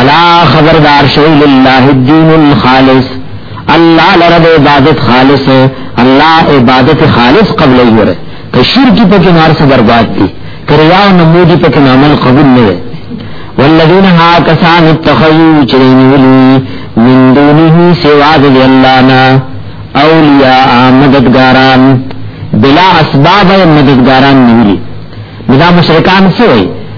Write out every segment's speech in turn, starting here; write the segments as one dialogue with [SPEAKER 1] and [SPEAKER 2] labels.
[SPEAKER 1] الا خبردار شوی لله الدین الخالص الله لرب عبادت خالص الله عبادت خالص قبل یوره که شرکی پکې نار څه برباد دي کریا او نمودی پکې عمل قبول نه وي والذین ها کسان اتخذوا چرینولی من دونه سوا دی اللہ نا اولیاء مددگاران بلا اسباب مددگاران نولی مدا مشرکان سوئی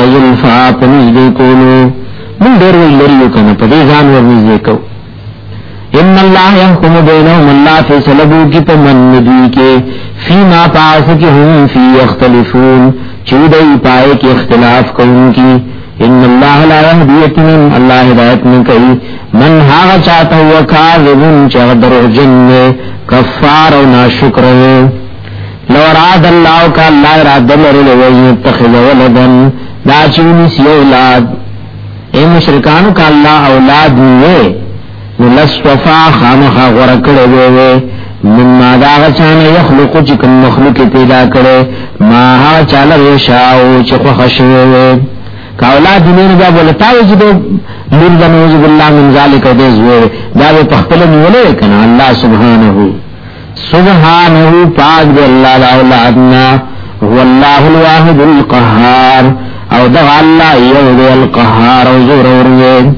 [SPEAKER 1] رجل فا پنځ دې کولو من ډېر وی لري کنه په دې ځان ورنږدې کو ان الله يحكم بينهم الله في سلبو کی په من ندی کې فيما پاس کې هم في يختلفون چودای پای کې اختلاف کوونکی ان الله لا يهدي يتمن الله هدایت نه کوي من هغه چاته وکاذبون چې دروغجن کفار او ناشکر وي لو اراد الله کا الله اراده لرلې وي تخذ ولدن دا چونی سی اولاد اے مشرکان کا الله اولاد وي نو لصفا خامخ غرکړې وي من ما دا غچان یخلق چې کوم مخلوق پیدا کړي ما ها چاله وشاو چې خو خشوي وي کا اولاد دې نه دا ولتاوي چې لور د نوز بالله من ذالک دې زوی دا په خپل نیولې کنه الله سبحانه سبحانه پاک دی الله لا اولادنا هو الله الواحد القهار او دا الله یو دی القهار او زور ورغه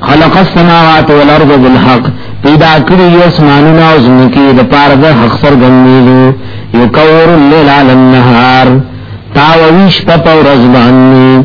[SPEAKER 1] خلق السماوات والارض بالحق پیدا کړی یو اسمانونه او زمکی د پاره د حق سر ګنیلو یو کور الليل على النهار تاویش په پورز باندې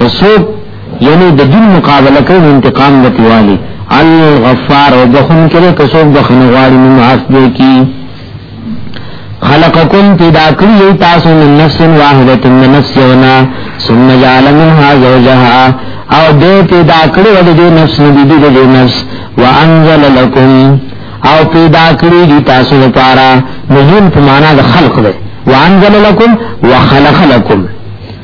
[SPEAKER 1] کسوک یعنی د دین مقابله کوي انتقام نه پیوالي الغفار او بخون کړي کسوک بخنه غواړي نو معاف دی کی خلقکم پیدا کړی تاسو من نفس واحده من نفس یونا ثم جعل منها زوجها او دې پیدا کړی ول دې نفس نبی دې نفس وانزل لكم او پیدا کړی دي تاسو لپاره نزول په معنا د خلق ده وانزل لكم وخلق لكم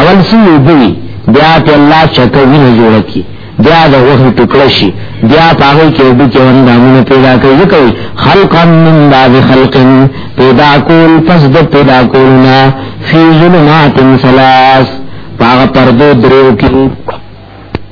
[SPEAKER 1] اول سن وبوي بیا ته الله چکه وینه جوړ کی بیا د غوښې ټوکړه شي بیا پاغې کې وبو کې اندامونه پیدا کوي ځکه خلقا من بعد خلق پیدا کول پس د پیدا کولنا فی ظلمات ثلاث پاغه پردو درو کې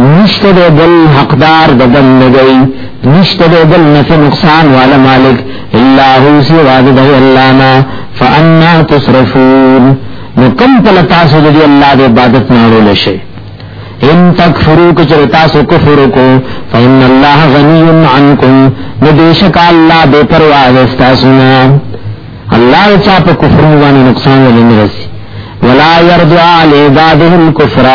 [SPEAKER 1] نشته دی بل حقدار د بندګۍ نشته دی بل نفع نقصان والا مالک الا هو سوا د دی الله نه فانا تصرفون نو کم پل تاسو د دی الله د عبادت نه اړول شي ان تکفرو کچر تاسو کفر کو فإن الله غنی عنکم نو بیشک الله بے پرواہ استاسو نه الله چا په کفر باندې نقصان ولنی رسی ولا يرضى لعباده الكفر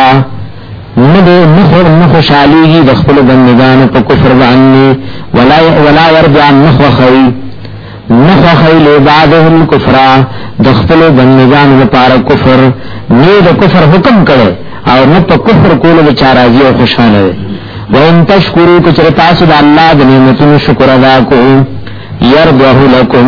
[SPEAKER 1] نه دې مخور نه خوشحالېږي د خپلو بندګانو په کفر باندې ولا ولا يرجع نه خوښوي نه خوښوي لعبادهم کفرا د خپلو بندګانو لپاره کفر نه د کفر حکم کړي او نه په کفر کولو د چا راضي او خوشاله وي وان تشکرو کچر تاسو د الله د نعمتونو شکر ادا کوئ يرضه لكم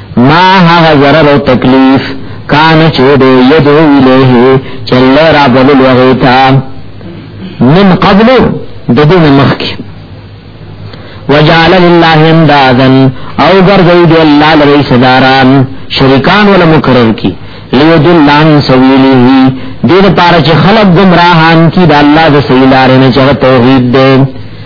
[SPEAKER 1] ما هغه ضرر او تکلیف کان چې دې یدو الیه چې الله را بلل وغیتا من قبل د دې مخکې وجعل لله اندادا او ګرځي دې الله لري صداران شریکان ولا مقرر کی لیدل عن سبیله دې لپاره چې خلق گمراهان کی د الله د سیلارې نه چې توحید دې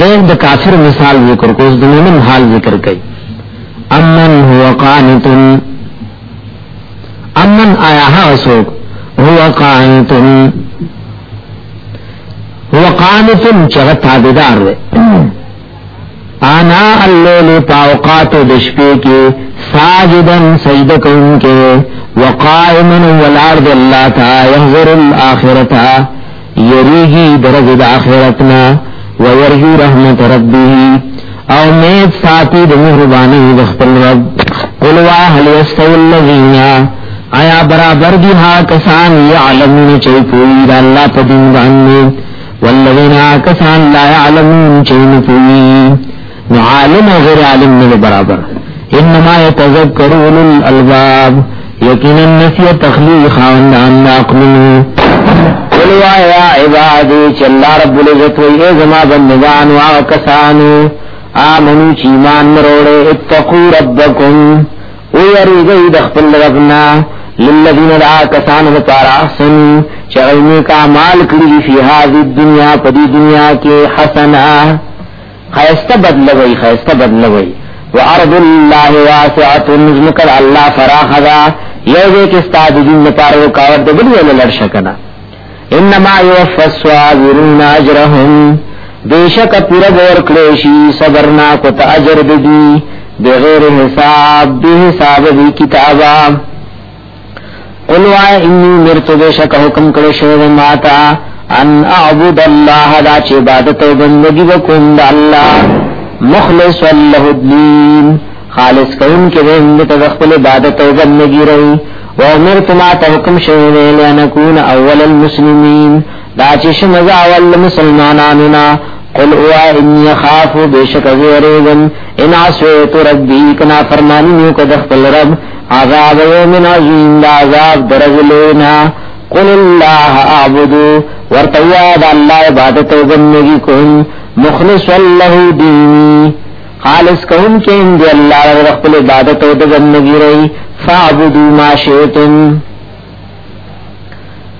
[SPEAKER 1] دیم د کافر مثال ذکر کوز د مومن حال ذکر کوي امن هو قانت امن آیا هاسوک هو قانت هو قانت چغه تابعدار دی انا الليل پاوقات د شپې کې ساجدن سجده کوونکې وقائما ولارد الله تعالی ينظر الاخرته یریږي درځي د اخرتنا ويرجو رحمت ربه او نیت ساتي د مهرباني د خپل رب قل وا هل یستوی الذین آیا برابر دي ها کسان یعلمون چې پوری د الله په دین باندې والذین کسان لا یعلمون چې نه پوری نو عالم او غیر عالم نه برابر انما يتذكر اولو الالباب یقینا نفی تخلیق خاوند ان عقلو قل یا عبادی چې الله رب العزت وی زما بندگان او کسانو آمنو چې ایمان وروړي اتقوا ربکم او یریږي د خپل ربنا للذین لا کسان و پاراحسن چغیمی کا مال کری فی هذی الدنیا پدی دنیا کے حسنہ خیسته بدلوی خیسته بدلوی وارض الله واسعه نزمک الله فراخ دا یو دې کې استاد دین لپاره رکاوټ دې بل ویل لړ شکنه انما یوفى الصابرون اجرهم بیشک پورا ور کړی صبرنا کو ته اجر دې بغیر حساب به حساب دې کتابا قل وای انی مرتو بشک حکم کړی شوی ما تا ان اعبد الله دا چې عبادت او بندگی وکوم د الله مخلص له الدين خالص کون کې دې ته خپل عبادت او بندگی رہی و امرت ما ته حکم شوی دی لنکون اول المسلمین دا چې شمزه اول مسلمانانو نه قل او انی خاف بشک غیرهم ان عصیت ربی کنا فرمانی کو د خپل رب عذاب یوم عظیم دا عذاب درز لینا قل اللہ اعبدو ورطویا دا اللہ عبادت و بندگی کن مخلص اللہ دینی خالص کن کے اندی اللہ رب رخل عبادت و بندگی رئی فاعبدو ما شیطن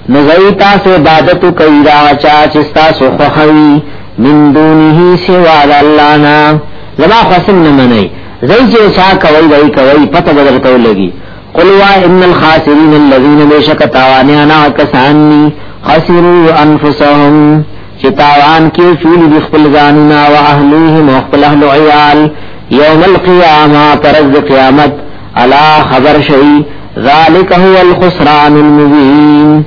[SPEAKER 1] نو غی تاسو عبادت کوي دا چا چې تاسو خوخوي من دونه سوا د الله نه زما قسم نه منئ زي چې چا کوي وای کوي پته بدل کوي لګي قل وا ان الخاسرین الذين بشک تاوانیانا کسانی خسروا انفسهم چې تاوان کې چولی دی خپل ځانونه او اهلیهم او خپل اهل عیال یوم القیامه پرز قیامت الا خبر شي ذالک هو الخسران المبین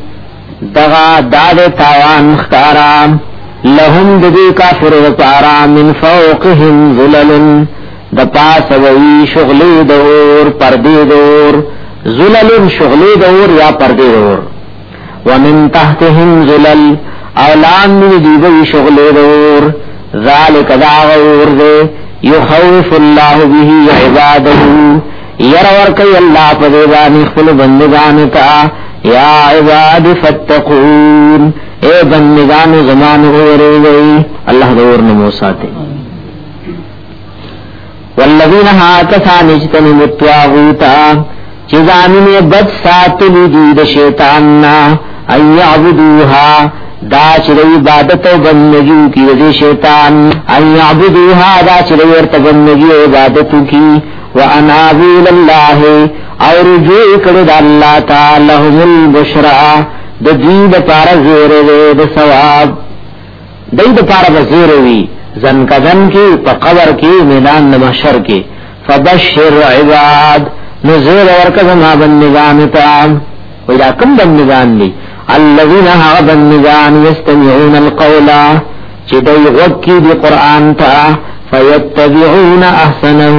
[SPEAKER 1] دغا داد تاوان خکارا لهم ددی کافر وطارا من فوقهم ظلل د پاس وی شغلی دور پردی دور ظلل شغلی دور یا پردی دور ومن تحتهم ظلل او لاندې دی به شغل دور ذالک دا غور دې يخوف الله به عباده ير ور کوي الله په دې باندې خپل بندگان ته یا عباد فتقون اے بندگان زمان اوري الله دور نمو ساته والذین ها کسان اجتنبوا الطاغوت چې ځانونه بد ساتلی دي د شیطان نه اي يعبدوها دا چې د عبادت او بندګي کې د شیطان اي يعبدوها دا چې د ورته بندګي او عبادت کې وانا لله او رجوع کړه د الله تعالی هم البشرا د دې لپاره زیره د ثواب دای د پاره وزیر وی زن کدن کې په قبر کې میدان د محشر کې فبشر عباد نزور ورکه ما بندگان ته وی دا کوم بندگان دي الذين ها بندگان يستمعون القول چې دوی غوږ کې دی قران ته فيتبعون احسنه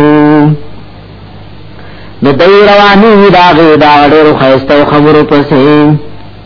[SPEAKER 1] نو دوی رواني دا غي دا ډېر خيستو خبرو پسې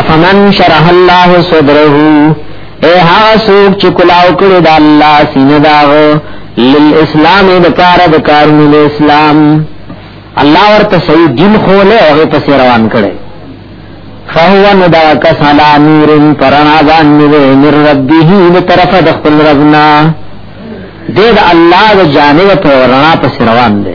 [SPEAKER 1] افمن شرح الله صدره اے ها سوق چې کلاو کړی د الله سینه داغ للاسلام د پاره د کارونو د اسلام الله ورته صحیح دین خوله هغه پس روان کړي فهو ندا کس علا نور پرنا بان نوے من ربیه د طرف د خپل ربنا دید الله د جانب پر رنا پس روان دی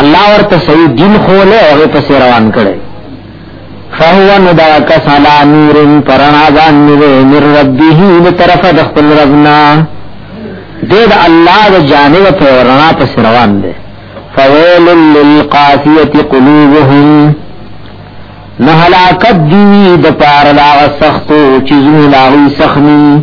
[SPEAKER 1] الله ورته صحیح دین خوله او هغه پس روان کړي فهو ندا کسلا نور پرانا باندې من ربه له طرف د خپل ربنا دې د الله د جانب په رڼا پس روان دي فویل للقاسیه قلوبهم نه هلاکت دی د پار دا سختو چیزونه لاوی سخنی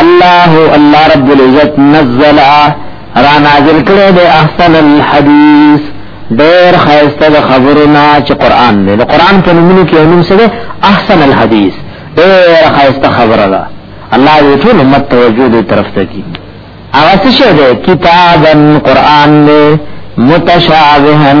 [SPEAKER 1] الله الله رب العزت نزل را نازل کړي د احسن الحديث ډېر خاصه د خبرونه چې قران دی د قران په نومونو کې نوم څه دی احسن الحديث ډېر خاصه خبره ده الله دې ټول امت توجه دې طرف ته کی هغه څه شه ده کتابن قران نه متشابهن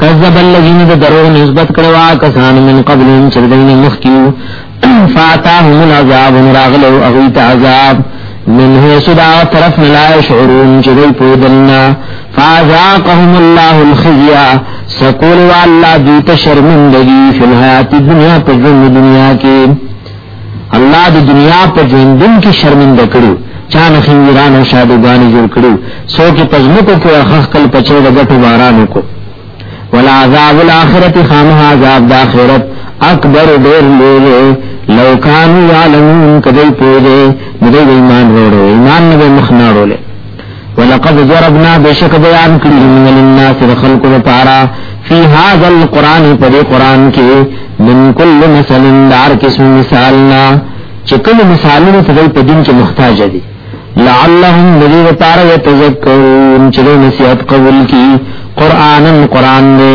[SPEAKER 1] کذب الذين درو نسبت کړوا کسان من قبل چې دینه مخکیو فاتاهم العذاب راغلو اغیت عذاب منه صدا طرف لا شعورون چې دوی پودلنا فازاقهم الله الخزي سقول والله دوی ته شرمندگی فی الحیات الدنیا په دنیا کې الله د دنیا په ژوندون کې شرمنده کړو چا نه خیران او شادوګانی جوړ کړو سو کې پزمکو کې اخخ کل پچې د غټو بارانو کو ولا عذاب الاخرت خامها عذاب د اخرت اکبر ډیر لوی لو کانوا یعلمون کدی پوهه دې ایمان وروړي ایمان نه مخنه وروړي ولقد ضربنا بشک بیان کړی من للناس خلق لپاره فی هذا القران پر قران کې من کل مثل دار قسم مثالنا چې کوم مثالونه ته په دین کې محتاج دي لعلهم ذی لپاره یتذکرون چې نصیحت قبول کی قرانا قران دې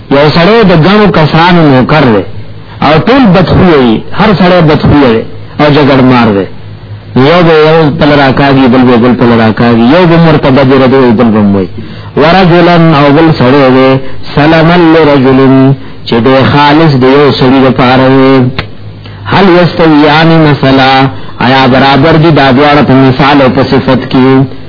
[SPEAKER 1] یو سړی د ګڼو کسانو نوکر دی او ټول بدخوی وي هر سړی بدخوی دی او جګړ مار دی یو به یو تل راکاږي بل به بل تل راکاږي یو به مرتبه دی ردو بل به موي ورجلا او بل سړی دی سلام لرجل چې د خالص دی یو سړی لپاره هل یستویان مثلا آیا برابر دي دا دواړه په مثال او په صفت کې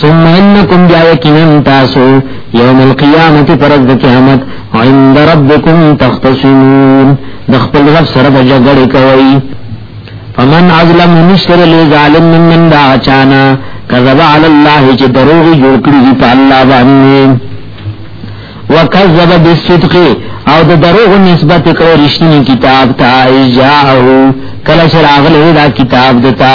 [SPEAKER 1] ثم انکم بیا یقینا تاسو یوم القیامت پرز د قیامت عند ربکم تختصمون د خپل رب سره د جګړې کوي فمن ازلم نشر لظالم ممن دا چانا کذب علی الله چې دروغ جوړ کړی دی په الله باندې وکذب بالصدق او د دروغ نسبت کړو رښتینی کتاب ته ایجاهو کله چې راغلی دا کتاب دتا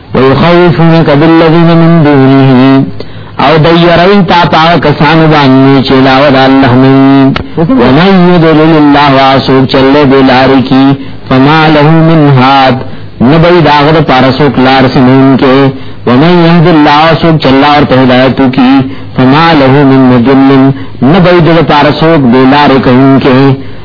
[SPEAKER 1] ويخوفونك بالذين من دونه او د یری تا پا کسان باندې چې لا ود الله نه ومن يدلل الله واسو چل بلاری کی فما له من هاد نبی داغد پارسو کلار سنین کے ومن يهد الله واسو چل اور هدایت کی فما له من مدلل نبی دل پارسو بلاری کین کے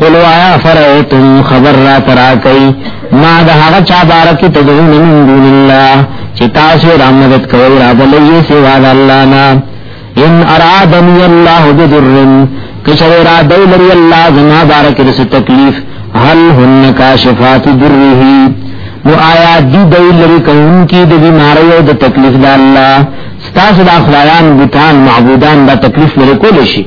[SPEAKER 1] قل وایا فرایتم خبر را تراکای ما د هغه چا بارکی تدعون من دون الله چې تاسو را مدد کوي را بلې سوا د الله نه ان ارادنی الله بذر کشر را دی لري الله زما بارک رس تکلیف هل هن کاشفات ذره نو آیا دی دی لري کون کی د بیماری او د تکلیف د الله ستاسو د اخوایان بوتان معبودان دا تکلیف لري کول شي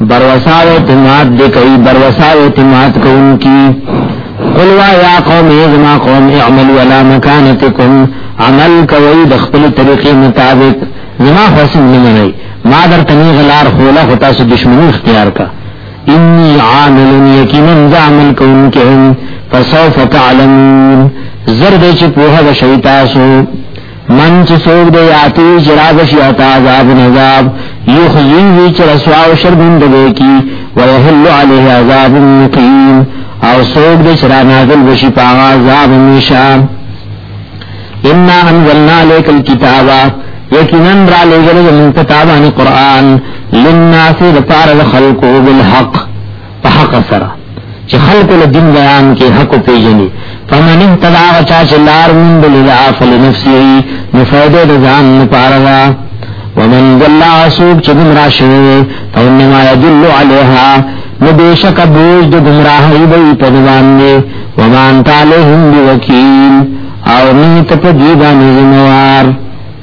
[SPEAKER 1] بروسا و اعتماد دې کوي بروسا و اعتماد کوونکی قل وا یا قوم ازما قوم اعملوا على مكانتكم عمل کوي د خپل طریقې مطابق زما حسن نه مني ما در تني غلار خوله خو تاسو دشمنی اختیار کا انی عامل یقینا عمل کوونکی هم فسوف تعلمون زرد چې په هغه شي تاسو من چې څوک دی یاتی چې راغشي اتا عذاب عذاب یخزین وی چې رسوا او شرمنده دی کی ویحل علیه عذاب مقیم او څوک دی چې را نازل وشي په عذاب میشا ان انزلنا الیک الكتاب یقینا را لګره من کتابان قران للناس لپاره خلقو بالحق په حق سره چې خلق له دین بیان کې حق پیژني فمن اهتدى وچا چې لار مونږ لري افل نفسي نو فائدې د ځان لپاره وا ومن ضل اسوب چې ګمرا شوی فإنما يدل عليها نو بشک بوج د گمراهي به په ځان نه ومان تعالی هم وکیل او نیت په دی باندې ذمہوار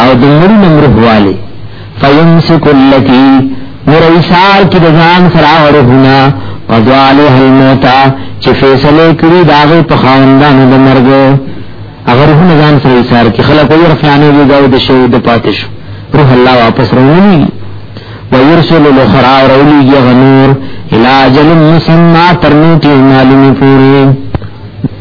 [SPEAKER 1] او د مړي نه روح والي فيمسك التي ورئيسار کې د ځان سره ورغونه قضا عليها الموت چې فیصله کړی دا غي په خاوندانو د مرګ هغه روح نه ځان سره ایثار کې خلک وي رفلانه دي دا د شهید د پاتې شو روح الله واپس راولي ويرسل الاخرى راولي غنور الى اجل مسمى ترنيتي معلومي پوری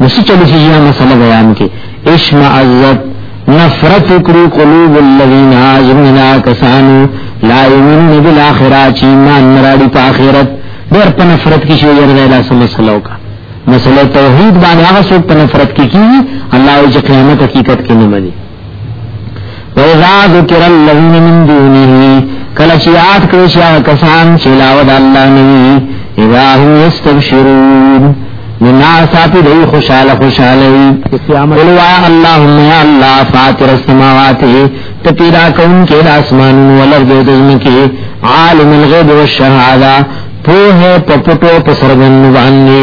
[SPEAKER 1] نو څه چلو چې یا مسله بیان کې اشمعزت نفرت کړو قلوب الذین آزمنا کسانو لا یمنون بالآخرہ چی ایمان نراڑی پا آخرت دیر پا نفرت کی شو یرد ایلا سا مسئلو کا مسئلہ توحید بانی آغا سوک پا نفرت کی کی اللہ وجہ قیامت حقیقت کی نمانی وَإِذَا ذُكِرَ الَّذِينَ مِن دُونِهِ کله چې یاد کړی شي هغه کسان چې علاوه د الله نه وي اذا هم یستبشرون لنا ساتي دی خوشاله خوشاله وي قل وا اللهم یا الله فاطر السماوات ته پیدا کون کې د اسمان او الارض د زمکه عالم الغیب والشهاده په په پټو په سرګن باندې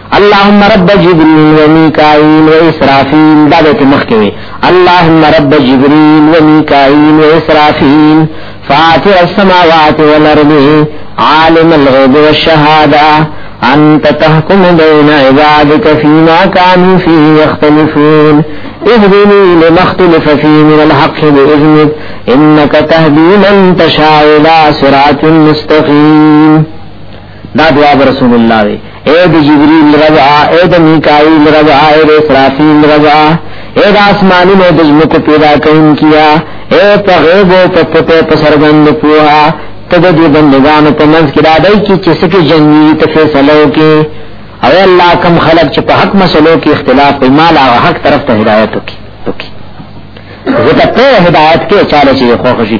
[SPEAKER 1] اللهم رب جبريل وميكائيل وإسرافيل دعوت مخکوي اللهم رب جبريل وميكائيل وإسرافيل فاطر السماوات والارض عالم الغيب والشهاده انت تحكم بين عبادك فيما كانوا فيه يختلفون اهدني لما اختلف فيه من الحق بإذنك انك تهدي من تشاء الى صراط مستقيم دا دعا رسول الله وی اے د جبريل رب آ اے د میکائیل رب آ اے د اسرافیل رب آ اے د اسمانو نو د زمکو پیدا کون کیا اے په غیب او په پټه په سرګند پوها ته د دې بندگانو په منځ کې را دی چې څه جنگي ته فیصله وکي او الله کم خلق چې په حق مسلو کې اختلاف په مال او حق طرف ته هدایت وکي وکي زه ته هدایت کې چاله چې خوښ شي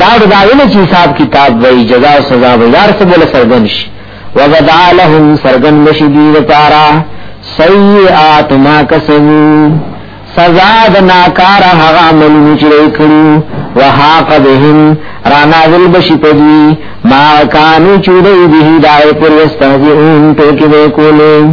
[SPEAKER 1] دا داونه چې حساب کتاب وای جزا او سزا وای دار څه بوله سرګن شي وبدا لهم سرګن مشي دي لپاره سیئات ما کسبو سزا د ناکار هغه عملونه چې کړو وحاق بهم رانا ذل بشی پدوی ما کانو چودئی بهی دائی پر یستهزئون تو کبه کولو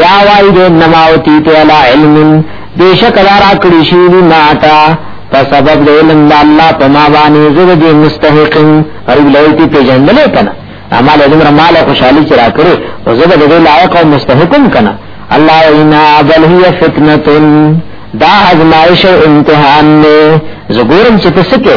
[SPEAKER 1] یا وای دې نماوتی ته علا علم بیشک دارا کړی شی دی ماتا په سبب د علم د الله په ما باندې زړه دې مستحق او لویتی په جندل کنه اعمال دې مر مال خوشحالي چې را کړو او زړه دې لایق او مستحقم کنه الله اینا بل هی فتنه دا ازمائش او امتحان نه زګورم چې تسکه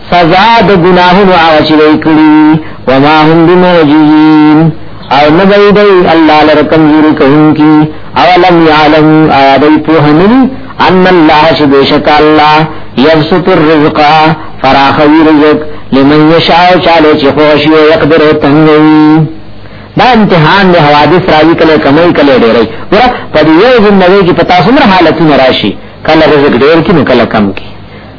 [SPEAKER 1] سزا د ګناهونو هغه چې دوی کړی وما هم بمعجزین او نه دی دی الله لره کمزوري کوونکی او لم يعلم آیا دی په همني ان الله چې بشک الله يبسط الرزق فراخوي رزق لمن يشاء چاله چې خوشي او يقدر تنوي دا امتحان له حوادث راوي کله کمای کله ډېرې ور په دې یو ځنوي کې پتا څومره حالتونه راشي کله رزق ډېر کې نو کله کم کې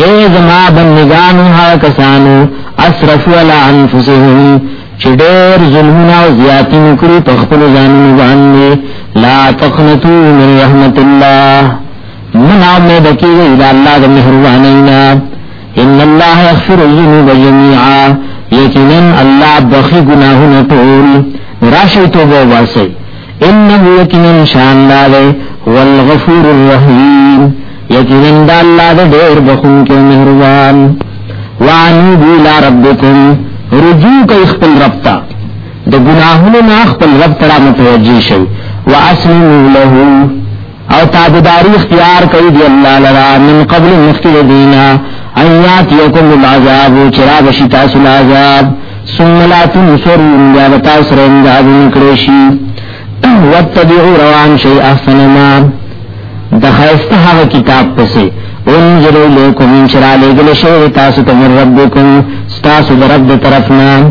[SPEAKER 1] اے زما بندگانو ها کسانو اسرفو علی انفسهم چې ډېر ظلمونه او زیاتی وکړي په خپل ځانونو باندې لا تقنتو من رحمت الله من امید کیږي د الله د مهربانینا ان الله یغفر الذنوب جميعا یقینا الله بخي گناهونه ټول راشي توبه واسي انه یقینا شان داده هو الغفور الرحیم یقینا دا الله دې ډېر بخون کې مهربان وانو بلا ربکم رجوع کوي خپل رب ته د ګناهونو نه خپل رب ته متوجي شي واسلموا له او تابداری اختیار کوي دی الله لرا من قبل مخکې دینا ایات یکم العذاب چرا بشی تاسو العذاب ثم لا تنصرون یا تاسو رنګاد نکړي شي واتبعوا روان شي احسن ما د خیسته هغه کتاب پسې انزل الیکم چرا لګل شي تاسو ته ربکم تاسو درب طرفنا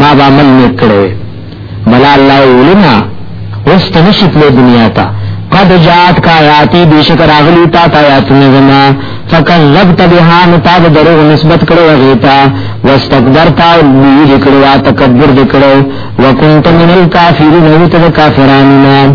[SPEAKER 1] ما با عمل نیک کړی بلا الله ولنا اوس ته نشي تلو دنیا ته قد جات کا آیاتی بیشک راغلی تا تا آیات نظما فکذبت بها نتاب دروغ نسبت کړو غیتا واستكبرت لوی کړو تکبر دکړو وکنت من الکافرین وتد کافرانو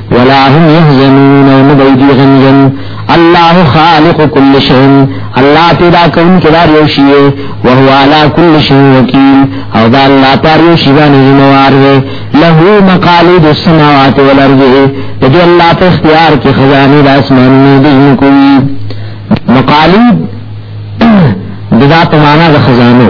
[SPEAKER 1] ولا هم يحزنون او نبيدي غنجن الله خالق كل شيء الله پیدا کون کدار یوشی وهو على كل شيء وكيل او دا الله پر یوشی باندې ذمہوار دی له مقاليد السماوات والارض دې الله په اختیار کې خزانه د اسمانونو د ځمکو مقاليد دغه په معنا د خزانو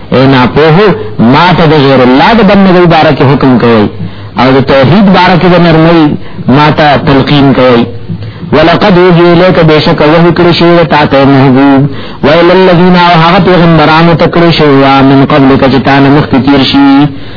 [SPEAKER 1] اے ناپوه ما ته د غیر الله د بندګۍ باره کې حکم کوي او د توحید باره کې د نرمۍ ما ته تلقین کوي ولقد اوحی الیک بیشک وحی کړی شوی و تاته محبوب ویل الذین او هغه پیغمبرانو تکړه شوی من قبل کچتان مخکې تیر شي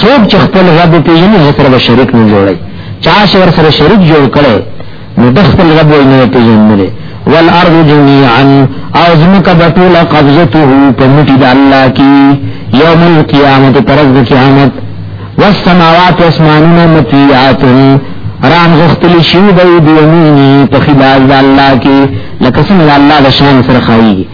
[SPEAKER 1] څوک چې خپل رب پیژني هغه سره شریک نه جوړي چا چې ور سره شریک جوړ کړي نو د خپل رب نه پیژني والارض جميعا او زمکه بطول قبضته په مټي د الله کې يوم القيامت پرز قیامت والسماوات اسمانونه مطیعات رام غختل شو دی دیمینی په خلال د الله کې لکه څنګه الله د شان سره خایي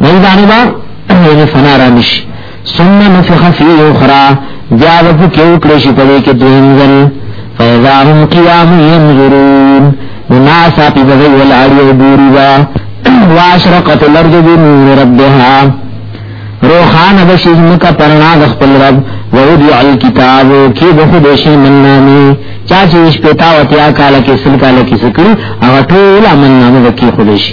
[SPEAKER 1] نو دا نه یعنی فنا را نشي ثم نفخ فيه اخرى بیا وځي کې وکړي شي په دې کې دویم ځل فاذا هم قيام ينظرون مناسا په دې ول اړي ګوري وا واشرقت الارض بنور ربها روحان بشي مکه پرنا د خپل رب ووضع الكتاب کې به دې شي منامي چا چې شپتا وتیا کال کې سل کال کې سکړي او ټول امن نامه وکي خو دې شي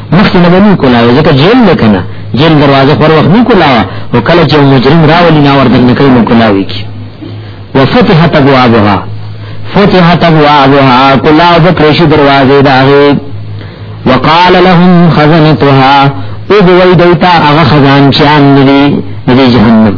[SPEAKER 1] مخکې نه بني کولاوه ځکه جیل دی که نه جیل دروازه خور وخت نه کولاوه او کله چې یو مجرم راولي نه ورته نه کوي نو کولاوي کي وفتحت ابوابها فتحت ابوابها کولاو به کړی شي دروازې د هغې وقال لهم خزنتها او دوی دوی ته هغه خزانچیان دي د جهنم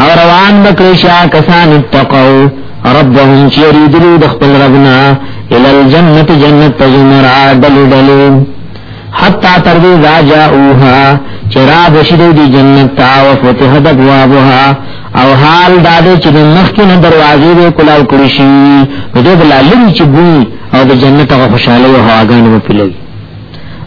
[SPEAKER 1] او روان بکرشا کسان اتقو ربهم چیری دلو دخپل ربنا الى الجنت جنت تزمرا دلو دلو حتی تردی ذا جاؤوها چرا بشدو دی جنت تا وفتح دبوابها او حال داده چې د مخکې نه دروازې به کلاو کړی شي نو دوی بلا لري چې بوی او د جنت هغه خوشاله او هواګان مو پیلوي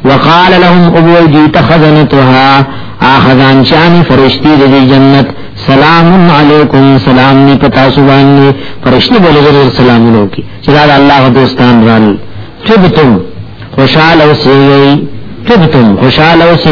[SPEAKER 1] وقال لهم ابو جیت خزنتها اخذان چان فرشتي د جنت سلام علیکم سلام نی پتا سبحان نی فرشتي بولغه سلام لوکي چې دا الله دوستان رال تبتم خوشاله اوسئ تبتم خوشاله اوسئ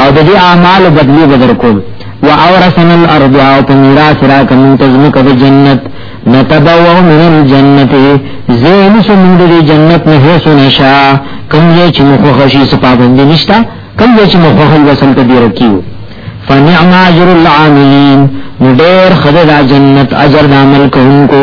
[SPEAKER 1] او د دې اعمال بدلی بدر کوم و اورثنا الارض او په میراث را کوم تزمک د جنت نتبوا من الجنت زین سمون د جنت نه هیڅ نشا کوم یې چې مخ خوشي سپابندې نشتا کوم یې چې مخ خوشي وسل ته دی رکیو فنعم اجر العاملین نو ډېر خدای جنت اجر د عمل کوونکو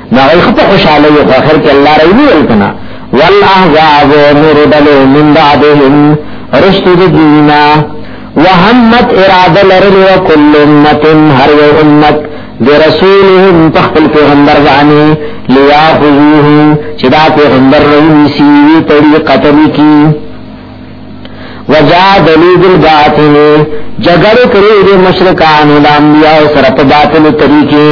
[SPEAKER 1] دا غي خو په خوشاله یو په اخر کې الله رې ویل کنا والاحزاب نور دلو من بعدهم رشتو دینا وهمت اراده لرل وکل امت هر یو امت برسولهم تخفل پیغمبر بانی لیاخذوه چې دا پیغمبر رئیسی طریقه کی وجادلو بالباطل جګړه کړې د مشرکان د انبیاء سره په باطل طریقې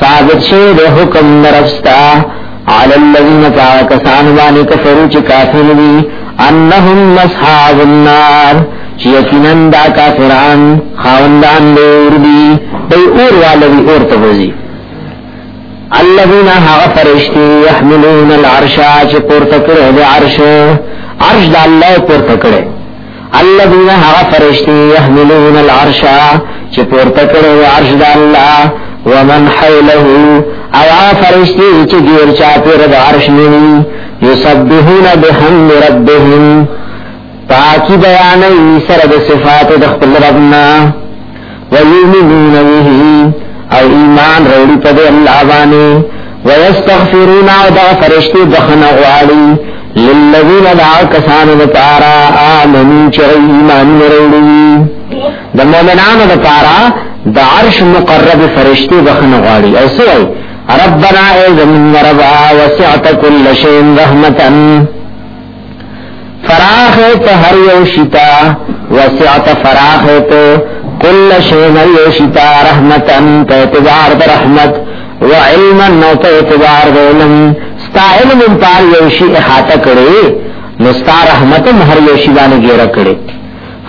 [SPEAKER 1] ثابت شوی د حکم نرستا علی الذین کسان باندې کفرو چې کافر دي انهم اصحاب النار چې یقینا دا کافران خاوندان دی اور دي دی اور والوی اور ته وځي الذين هغه فرشتي يحملون العرش چې پورته کړي د عرش عرش د الله پورته کړي الذين هغا فرشتي يحملون العرش چې پورته کړو عرش د الله ومن حوله او فرشتي چې ګیر چا پر د عرش نیوي يسبحون بحمد ربهم پاکی بیانوی سره د صفات د خپل ربنا ويؤمنون به او ایمان روڑی پد اللہ بانی ویستغفرون او دا فرشتی بخن غوالی للذین دا کسان دا پارا آمنی چغی ایمان روڑی دا مومنان دا پارا دا عرش مقرب فرشتی بخن غوالی او سوائی ربنا اے زمین ربا وسعت کل شین رحمتن فراخ ته هر یو شتا وسعت فراخ ته کل شی هر یو شتا رحمتن ته اعتبار د رحمت و علما نو ته اعتبار د علم ستا علم په یو شی احاطه کړي نو ستا رحمت هر یو شی باندې ګیر کړي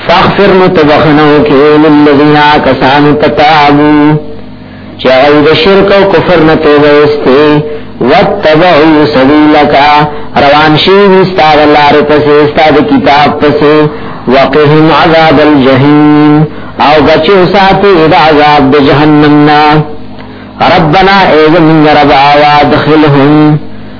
[SPEAKER 1] فاغفر نو تبخنو کې للذین کسان تتابو چې هغه د شرک او کفر نه توبه وستي وتبعوا سبيلك روان شي استاد الله رپسې استاد کتاب پسې وقهم عذاب الجحيم او بچو ساتي د عذاب د جهنم نه ربنا اذن رب آوادخلهم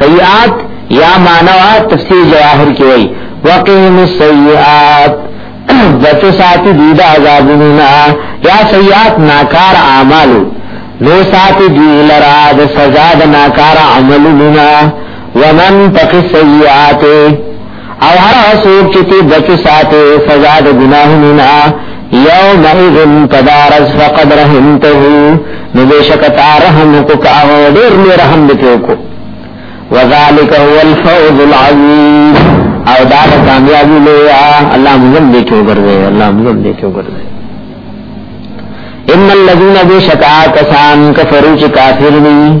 [SPEAKER 1] سیئات یا مانوا تفسیر جواهر کی وئی وقیم السیئات بچو ساتی دید عذابنونا یا سیئات ناکار اعمالو نو ساتی دی لرا د سزا د ناکار عملونا ومن تقی سیئات او هر اسوک چې تی بچ ساته سزا د ګناهونو نه یوم اذن تدارز فقد رحمته نو بشک تا رحم کو کا او ډیر می رحم دته کو وذالک هو الفوز العظیم او دا کامیابی لیا الله مزم دې کیو ګرځي الله مزم دې کیو ګرځي ان الذين بشکا کسان کفروا کافر دي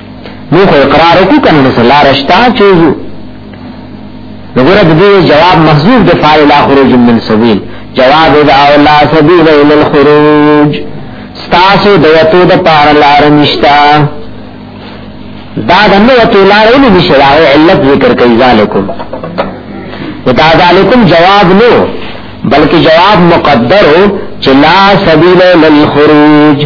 [SPEAKER 1] نو خو اقرار کو کنه نو لا رشتا چوزو نو ګره د دې جواب محذوف د فاعل لا خروج من سبيل جواب دا او لا سبيل الى الخروج ستاسو د وتو د پار لار نشتا دا د نو وتو لار نه نشي دا علت ذکر کوي ذالکم دا ذالکم جواب نو بلکې جواب مقدر چې لا سبيل الى الخروج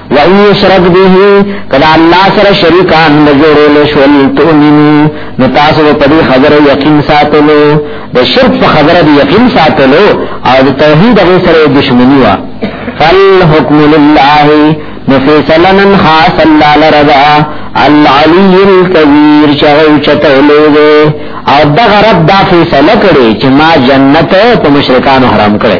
[SPEAKER 1] وَإِنْ يُشْرَكْ بِهِ کدا الله سره شریکان نه جوړول شول تؤمنو نو تاسو په دې خبره یقین ساتلو د شرک په خبره دې یقین ساتلو او د توحید هغه سره دښمنی وا فالحكم لله نفیسلن خاص الله لرضا العلی الكبیر چغو چتولو دے او دغه رب دا فیصله کړي چې ما جنت په مشرکان حرام کړي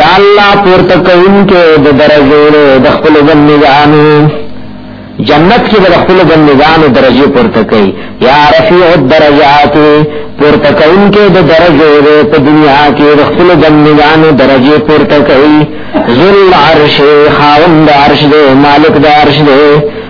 [SPEAKER 1] دا الله پورته کوونکې د درجو له د خپل بندګانو جنت کې د خپل بندګانو درجه پورته کوي یا رفیع الدرجات پورته کوونکې د درجو له په دنیا کې د خپل بندګانو درجه پورته کوي ذل عرش خاوند عرش دې مالک د عرش دې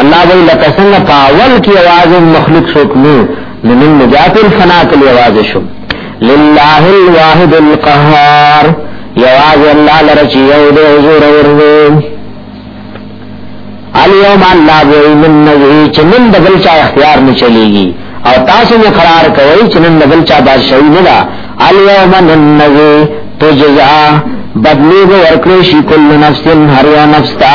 [SPEAKER 1] الله وی لکه څنګه په اول کې आवाज مخلوق شو کوم لمن نجات الفنا کلی आवाज شو لله الواحد القهار یواز الله لرچ یو دې حضور ورو الیوم الله وی من نبی چې من دبل چا اختیار نه چلیږي او تاسو نه قرار کوي چې نن دبل چا بادشاہي نه ده الیوم ننوی تجزا بدلی ورکړي شي کل نفس هر یو نفس ته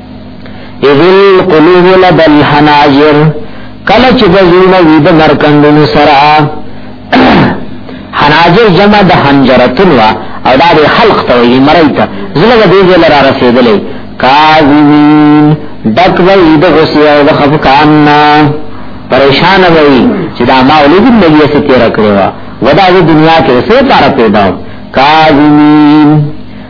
[SPEAKER 1] اذل قلوب لدى الحناجر کله چې د زړه وي د مرکندونو سره حناجر جمع د حنجرتن وا او دا د خلق ته وي مړی ته زړه د دې لپاره رسیدلې کاظمین دک وی د غسی او د خفقان نا پریشان وی چې دا ما ولید نبی سے تیر کړو ودا د دنیا کې څه پاره پیدا کاظمین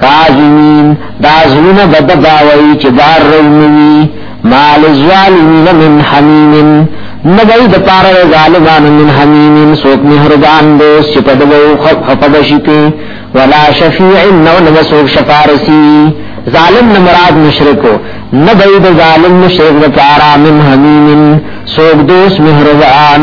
[SPEAKER 1] کاظمین دا زونه بد باوی چې بار رونوی مال ظالمین من حمیم نبی د پار ظالمان من حمیم سوک مهربان دې چې په دغه خف خف بشته ولا شفیع نو نو سوک شفارسی ظالم نه مراد مشرکو نبی د ظالم مشرک د پارا من حمیم سوک دوست مهربان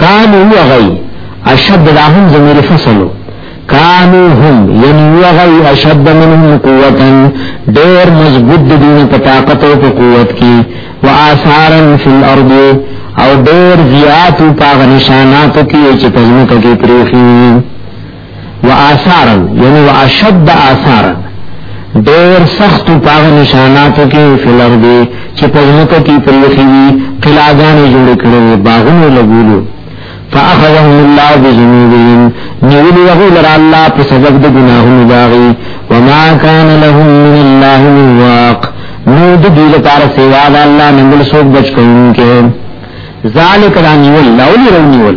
[SPEAKER 1] کانو هو غی اشد دا هم زمیر فصلو کانو هم یعنی هو غی اشد منهم قوتا دیر مضبوط دین پا طاقت و پا قوت کی و آثارا فی الارض او دیر زیادو پا غنشاناتو کی چی پزمکا کی پریخی و آثارا یعنی و اشد آثارا ډیر سخت پاغ نشاناتو کې فلر دی چې پزمکه کې پریخي وي قلاګانې جوړ کړې باغونه لګولو فاخذهم الله بذنوبهم نیول وغول را الله په سبب د ګناهونو داغي وما كان لهم من الله من واق نو د دې لپاره سیوا د الله نه بل څوک بچ کوونکې ذالک رانیول لولی رانیول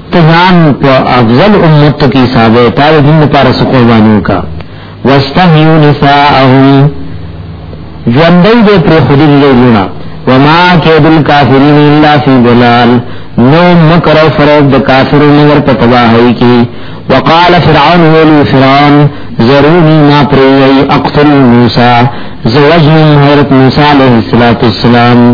[SPEAKER 1] تزان په افضل امت کی صاحب تار دین لپاره سو قربانو کا واستحیو نساءهم ژوندۍ دې پر خودی دې لونه وما کید الکافرین الا فی ضلال نو مکر او فریب د کافرونو ور په تباہی کی وقال فرعون ولی فرعون ضروري ما پریئی اقتل موسی زوجن حضرت موسی علیہ السلام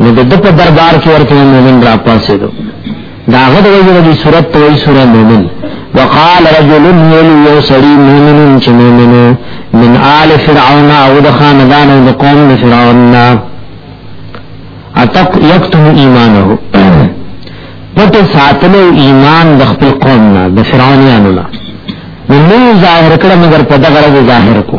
[SPEAKER 1] نو د په دربار کې ورته مومن را پاسې دو دا غد وجه دی صورت توی سورہ مومن وقال رجل یلی یو سری مومن چه مومن من آل فرعون او د خاندان او د قوم د فرعون اتق یکتم ایمانه پټ ساتلو ایمان د خپل قوم نه د فرعونانو نه نو ظاهر کړه مگر په دغه ظاهر کو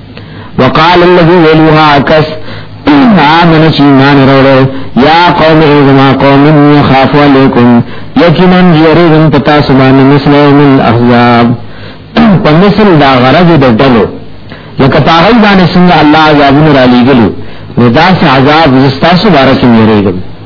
[SPEAKER 1] وقال الذي يلوها كس آمن چیمان روڑو یا قوم ایزما قوم انی خاف علیکم یقینا یریدن پتا سبان مثل یوم الاحزاب په مثل دا غرض د ډلو لکه پاغل باندې څنګه الله عذابونه را لېږلو نو داسې عذاب زستاسو باره کې مېرېږم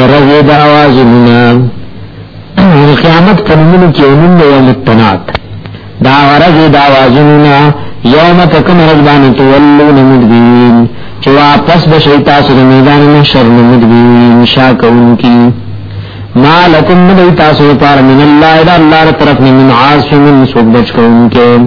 [SPEAKER 1] درجه د اوازونه د قیامت په نومونو کې نوم دی یوم التناد دا ورځ د اوازونه یوم تکم ورځ باندې تولون مدبرین چې واپس بشي تاسو د میدان محشر نه مدبرین شاکون کی ما لکم مدی تاسو لپاره من الله دا الله طرف من عاصم من سوبچ کون کې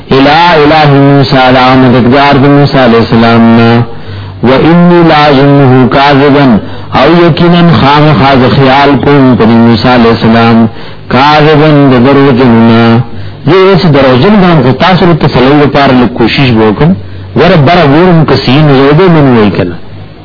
[SPEAKER 1] الا اله موسی لا مددگار د موسی علیہ السلام نا و انی لا ظنه کاذبا او یقینا خام خاز خیال کوم پر موسی علیہ السلام کاذبا د درو جننا زه اس درو جن باندې کو تاسو ته تسلی لپاره کوشش وکم ور بر ورم کسین زوده من وای کله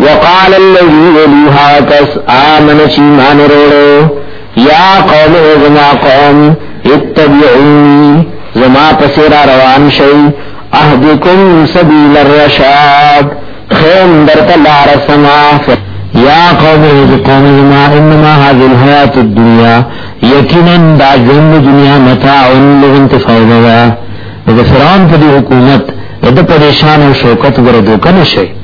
[SPEAKER 1] وقال الذي وليها کس آمن چی مان روڑو یا قوم ازما قوم اتبعونی زما پسیرا روان شئی اهدکم سبیل الرشاد خیم در تلار سما یا قوم از قوم ازما انما هذه الحیات الدنیا یقینا دا جنب دنیا متاع لغ انتفاع دا فرعون پا دی حکومت دا پریشان و شوکت گردو کنشئی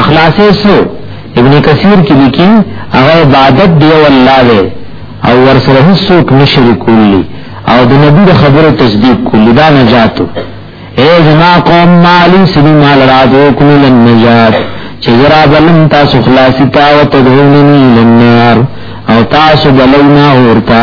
[SPEAKER 1] اخلاصې سو ابن کثیر کی لکی اغا عبادت دیو اللہ دے او ورسر حسوک نشری کولی او د نبی د خبر تصدیق کولی دا نجاتو اے زما قوم مالی سنی مال رادو کنی لن نجات چه ذرا بلن تاسو خلاصی تا و تدعوننی لننار او تاسو بلینا غورتا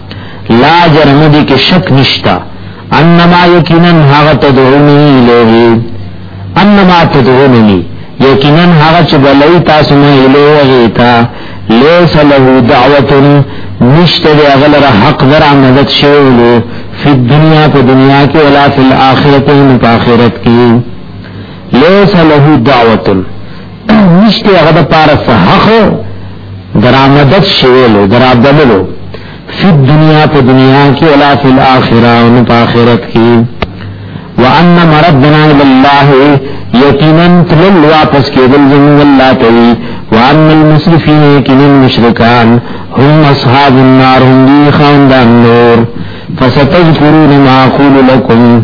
[SPEAKER 1] لا جرم دی کې شک نشتا انما یقینا هغه تدعونی الیه انما تدعونی یقینا هغه چې بلای تاسو نه الیه تا لیس له دعوت نشته دی هغه لره حق در آمدت شوی فی الدنیا په دنیا کې ولا فی الاخرته په آخرت کې لیس له دعوت نشته هغه د پاره صحه درآمدت شویلو درابللو فی دنیا په دنیا کې ولا فی الاخره او په آخرت کې وان مردنا الى الله یقینا تل واپس کېدل زموږ الله ته وان المسرفین یقینا المشرکان هم اصحاب النار هم خاندان نور فستذكرون ما اقول لكم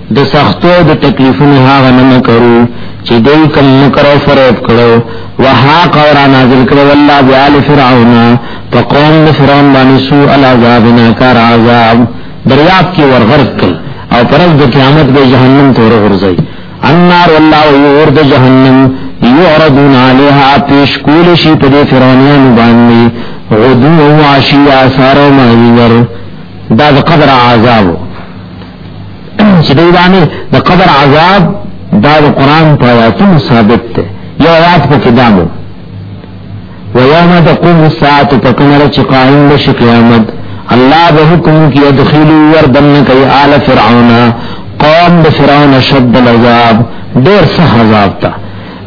[SPEAKER 1] د سختو د تکلیفونو هغه نه مکرو چې دوی کوم مکر او فریب کړو وحاق اور نازل کړو الله بیال فرعون په قوم د فرعون باندې سو العذاب ناکار عذاب دریاب کې ورغرق کړ او پرز د قیامت به جهنم ته ورغورځي النار والله اور د جهنم یعرضون علیها پیش کول شي په دې فرعونانو باندې غدو واشیا سارو ماویور دا قبر عذاب چې دی باندې د قبر عذاب دا د قران په آیاتونو ثابت دی یو آیات په کې دامو ويوم تقوم الساعه فكمر قائم بشي قيامت الله به حکم کی ادخلوا وردن کای آل فرعون قوم د فرعون شد العذاب ډیر سخت عذاب تا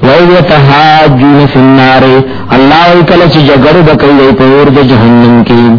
[SPEAKER 1] وای یتهاجون فی النار الله وکړه چې جګړه وکړي په اور د جهنم کې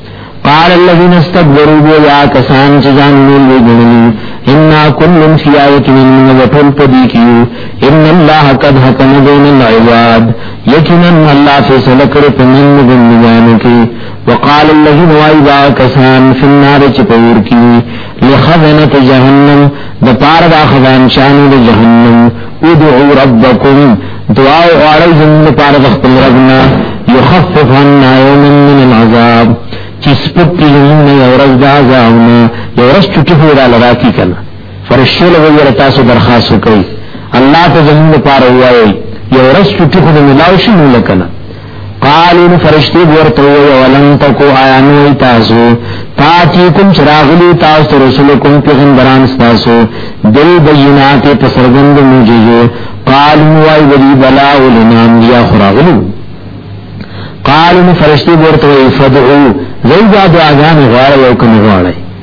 [SPEAKER 1] قال الذين استكبروا بويا کسان چې ځان لوی ګڼلي ان كل في آية من وطن پديكيو ان الله قد حكم بين العباد يكنا الله في سلكر پمن بندگانو کې وقال الذين وايبا کسان في النار چې پور کې لخزنه جهنم د پاره د خزان شانو د جهنم ادعو ربکم دعا غواړی زموږ لپاره د خپل ربنا یخفف عنا یوما من العذاب چې سپک کی زموږ یو ورځ د عذاب نه یو ورځ چټي هو را لراتی کنه فرشتو له ویره تاسو درخواست وکړي الله ته زموږ لپاره وایي یو ورځ چټي خو ملاوي شي نو لکنه قالو نو فرشتی ورته وی ولن تکو آیا نوی تاسو تاتیکم چراغلی تاسو رسولکم پیغمبران تاسو دل بینات پسرګند موجزو قالو وای ولی بلا ولنا انبیاء خراغلو قالو نو فرشتی ورته وی فدعو زیدا دعاګان غواړی او کنه غواړی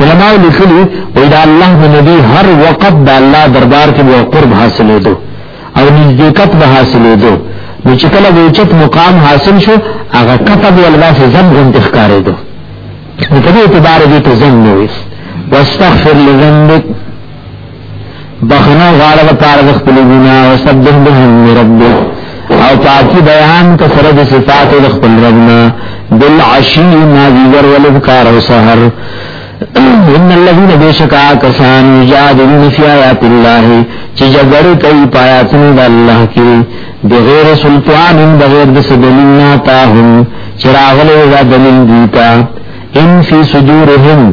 [SPEAKER 1] علماء لیکلی وی دا الله د نبی هر وقت دا الله دربار کې یو قرب حاصلې دو او نزدېکت به حاصلې دو نو چې کله وچت مقام حاصل شو هغه کتب الله سے زم غن تخکارې دو نو په دې اعتبار دې ته زم نه وي واستغفر لذنبک بخنا غاړه د پاره د خپل ګنا او سبح به رب او پاکی بیان کثرت صفات د خپل ربنا بالعشی ما ذکر ولذکار او سحر ان الذين بشکا کسان یجادلون فی آیات الله چې جګړه کوي پایاتونه د الله کې بغیر سلطان بغیر د سدلینا تاهم چراغله دا دلیل دیتا ان فی صدورهم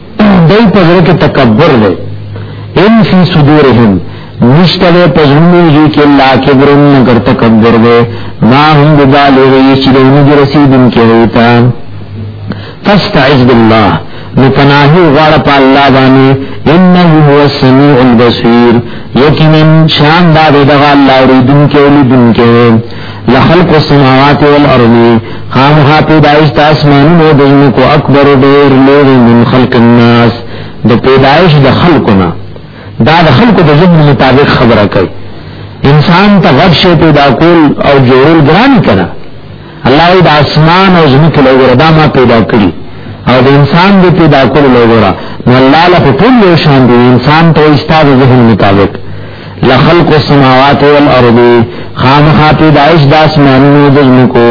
[SPEAKER 1] دای په زړه کې تکبر دی ان فی صدورهم نشتله په زړونو یې کې لا کبرن مگر تکبر دی ما هم بالغ یې چې دونه رسیدن کې وتا فاستعذ بالله نتناهی غواړه په الله باندې انه هو السميع البصير یقینا شان دا دغه الله اوریدونکو لیدونکو لخلق السماوات والارض خامخا پیدایش د اسمانونو د ځمکو اکبر ډیر لوی من خلق الناس د پیدایش د خلقونه دا د خلقو د ذهن مطابق خبره کوي انسان ته غټ شی پیدا کول او جوړول ګران کړه الله د اسمان او ځمکې له وردا ما پیدا کړی او د انسان د پیدا کولو له وردا نو الله له ټول یو شان دی انسان ته ایستاد ذهن مطابق لخلق السماوات والارض خامخا پیدائش د اسمانونو د ځمکو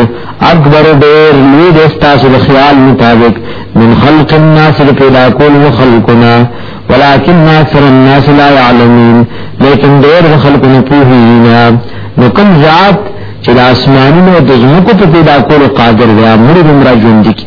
[SPEAKER 1] اکبر ډیر لوی د ستاسو د خیال مطابق من خلق الناس د پیدا کول و خلقنا ولكن اکثر الناس لا يعلمون لیکن ډیر د خلق نه پوهیږي نو کوم ذات چې د اسمانونو د ځمکو په پیدا کولو قادر دی امر عمر ژوند کی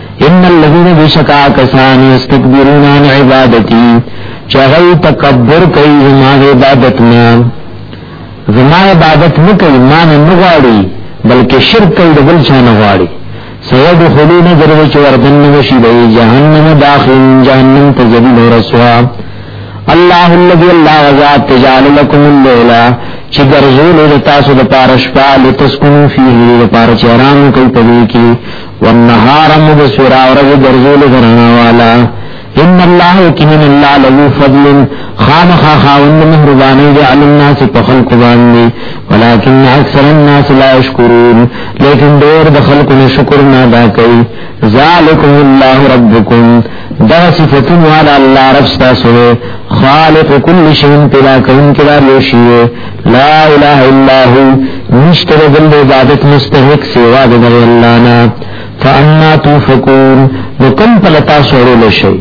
[SPEAKER 1] ان الذين بشکا کسان یستكبرون عن عبادتي چغی تکبر کوي زما عبادت نه زما عبادت نه کوي ما نه غواړي بلکې شرک کوي د بل چا نه غواړي سید خلون ضرور چې وردن وشي د جهنم داخل جهنم ته ذلیل رسوا الله الذي الله غزا تجعل لكم الليل چې ګرځول تاسو د پارش پال تسكنوا فيه د پارش آرام کوي په دې کې والنهار مبصرا ورځ ګرځول غرنا والا ان الله وكمن الله له فضل خامخ خاوند مهرباني دي على الناس په خلق باندې ولكن اکثر الناس لا يشكرون لیکن ډېر د خلکو نه شکر نه ادا کوي ذالکم الله ربکم دا صفتون والا الله رب تاسو خالق كل شيء پیدا کوونکی دا لوشي لا اله الا هو نشتر ذل عبادت مستحق سوا د الله نه فانا توفقون نو کوم پلتا سوړل شي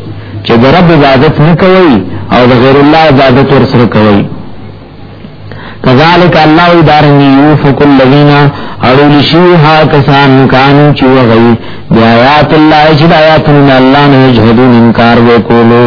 [SPEAKER 1] چې د رب عبادت نه کوي او د غیر الله عبادت ور سره کوي کذالک الله دارن یوفق الذین اړول شي ها کسان کان چې وغي بیاات الله چې آیات الله نه جهدون انکار وکولو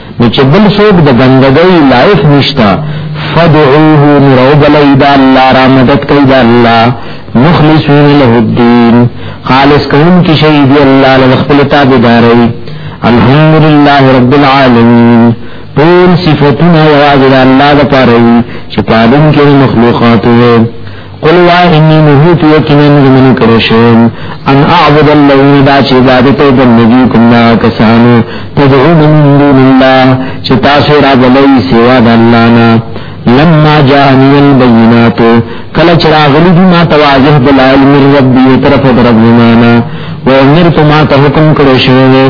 [SPEAKER 1] نو چې بل څوک د بندګۍ لایق نشته فدعوه نروبلی دا الله را مدد کوي دا الله مخلصون له الدين خالص کون کی شهید الله له خپل تابعداري الحمد لله رب العالمين ټول صفاتونه یوازې الله لپاره چې پالون کې مخلوقات وي قل وا انی نهیت یقینا من کړه شوم ان اعبد الذین دا چې عبادت او بندگی کوم دا کسانو تدعون من دون الله چې تاسو را بلې سوا د الله نه لما جاءنی البینات کله چې راغلی دي ما تواجه دلائل من ربی طرف در ربنا و امرت ما ته حکم کړو شوی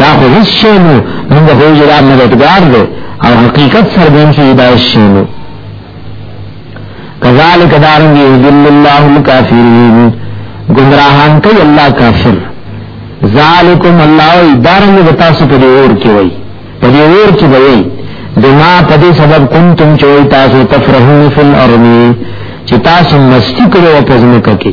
[SPEAKER 1] دا خو هیڅ شی نو موږ خو یې دا مددګار دی او حقیقت څرګند شي دا هیڅ شی نو کذالک دارنګ یذل الله الکافرین گمراهان کوي الله کافر ذالکم الله دارنګ د تاسو په اور کې وای په دې اور کې وای دما په دې سبب کنتم چې تاسو تفرحون فی الارض چې تاسو مستی کړو په ځمکه کې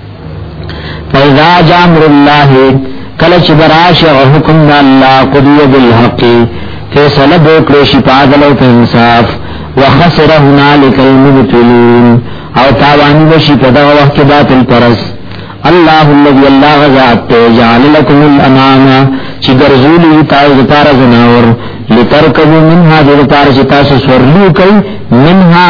[SPEAKER 1] فإذا جاء أمر الله کله چې براش او حکم د الله قضي بالحق فیصله وکړي شي پاغل او انصاف وخسر هنالك المبتلون او تاوان وشي په دغه وخت کې باطل پرس الله الذي الله ذات جعل لكم الامانه چې ګرځولي تاسو لپاره زناور لترکبو منها دې لپاره چې تاسو سورلو کوي منها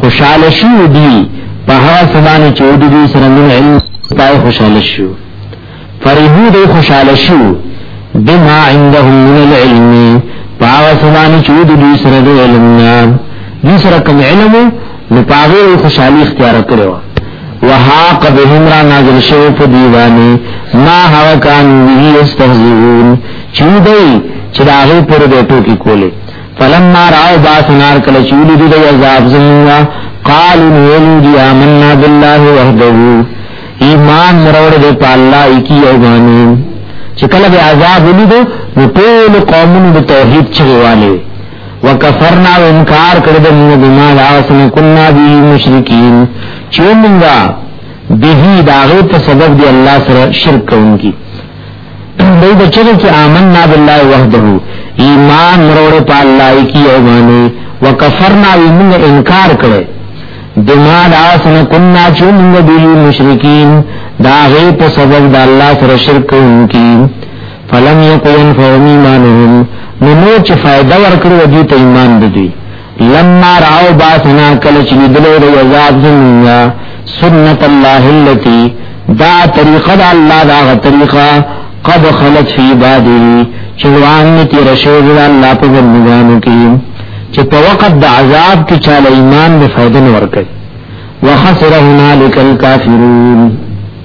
[SPEAKER 1] خوشاله شو دی په هغه سمانه چې د دې سره من علم پای خوشاله شو فرحو دی خوشاله شو بما عندهم من العلم پاو سمانه چې د دې سره د علم نه دې سره کوم علم نو پاغه خوشالي اختیار کړو وحاق بهم را نازل شو په دیوانه ما هوا کان یستهزئون چې دوی چې داغه پر بیٹو کې کوله فلما راو باسنار کله چې ولید د عذاب زموا قالوا نولو دی آمنا بالله وحده ایمان مروړ دې په الله کی او غانو چې کله به عذاب ولید نو ټول قومونو د توحید چغواله وکفرنا انکار کړ د موږ بما لاسن كنا به مشرکین چې موږ به داغه په سبب دی الله سره شرک کوونکی دی د چغې چې آمنا بالله وحده ایمان مروړې په الله کې یو باندې وکفرنا موږ انکار کړې دما دا سن کنا چې موږ دي مشرکین دا غي په سبب د الله سره شرک کوونکی فلم یکون فهم ایمانهم نو چې فائدہ ورکړو دي ته ایمان دي لما راو باسنا کله چې دلو د عذاب زمونږه سنت الله التي دا طریقه دا الله دا طریقه قد خلت فی بادی چلوان نتی رشید دا اللہ پا بندگانو کی چی پا وقت دا عذاب کی چال ایمان بفیدن ورکی وخسر هنالک الكافرون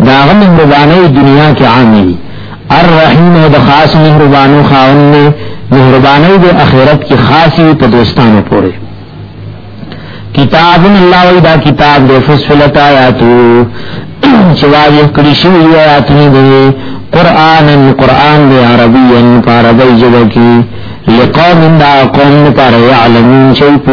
[SPEAKER 1] داغه مهرباني دنیا کې عامي الرحیم د خاص مهربانو خاون نه مهرباني د اخرت کې خاصي په دوستانو پورې کتاب الله وی دا کتاب د فصلت آیاتو چې واجی کړی شو آیاتونه دی قران قران دی عربی ان عربی ژبه کې لقوم دا قوم پر علمون شي په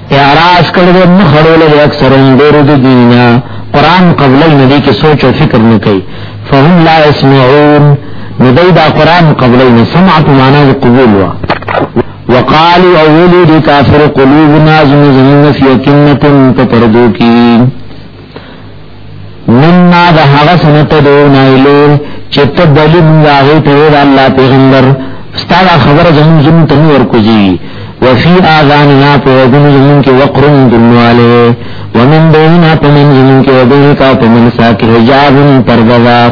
[SPEAKER 1] اعراض کړو مخړو له اکثر ډېر د دینه قران قبل ندی کې سوچ او فکر نه کوي فهم لا اسمعون ندی دا قران قبل نه سمعت معنا قبول وا وقالوا اولي دي کافر قلوبنا زمزمين في كنة تتردو کی مما دا هغه سنت دون ایلیر چې ته دلی مونږ هغه ته ویل الله پیغمبر ستاره خبره زمون زمون ته نور کوزي وفي اذاننا په وګون زمون کې وقرن دنواله ومن بیننا په من زمون کې وګون کا په من ساکه حجاب پردوار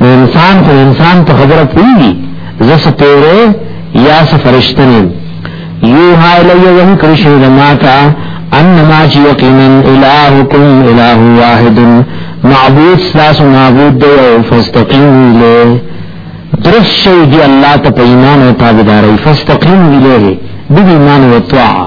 [SPEAKER 1] انسان خو انسان په خبره پوهیږي زه څه پیری یا څه فرشته نیم یوها الیه وحی کړی شوی ده ما ته انما چې یقینا الهکم اله واحد معبود ستاسو معبود دی او فاستقیمو الیه درست شوی دی الله ته په ایمان او تابعدارۍ فاستقیمو الیه دې ایمان او طاعه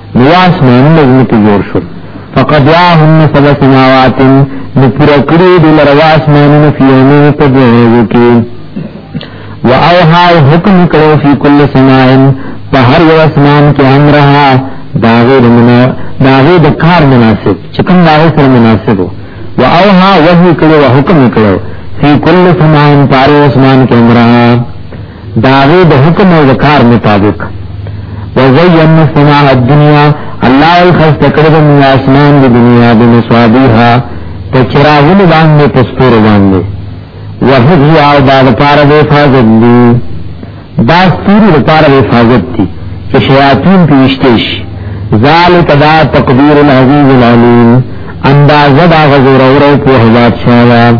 [SPEAKER 1] نو آسمانونه ځمکې جوړ شول فقضاهن سبع سماوات نو پوره کړي د لروا آسمانونه په یومین په دوه ورځو کې و اوها حکم کړو فی کل سماع په هر یو آسمان کې امرها داغه د منا داغه د کار مناسب چې کوم داغه سره مناسب و اوها وحی کړو حکم کړو فی کل سماع په هر آسمان کې امرها داغه د حکم او د کار مطابق وزین سماع الدنیا الله الخص تکرد من اسمان دی دنیا دی مصابیحا تچراغل باندې پستور باندې وحفظ او دا د پاره د حفاظت دی دا ستوري د پاره د حفاظت دی چې شیاطین پیشته شي ذالک دا تقدیر العزیز العلیم اندازه دا غزور اورو په حضات شاوه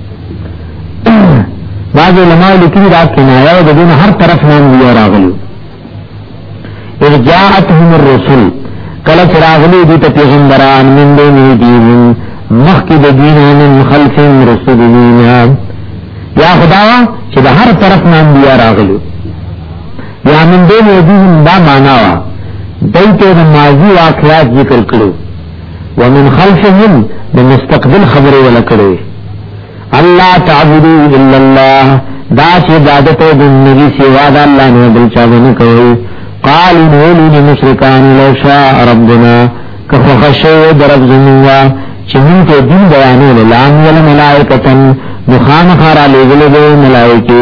[SPEAKER 1] بعض علماء لیکلي دا کنایه د دین هر طرف نه دی راغلی ارجاءتهم الرسل کله چې راغلي دي ته پیغمبران من دې نه دي مخکې د دین من خلف رسول دینا یا خدا چې د هر طرف نه دی راغلی یا من دې نه دي دا معنا وا دایته د ماضی واقعات ذکر کړو ومن خلفهم د مستقبل خبره ولا کړی الله تعبدو الا الله دا چې عبادت او بندگی سوا د الله نه بل چا نه کوي قال نقول للمشركان لو شاء ربنا کفو خشو درب زمونږه چې موږ ته دین بیانول لام ول ملائکتن مخامخ را لګلې ملائکه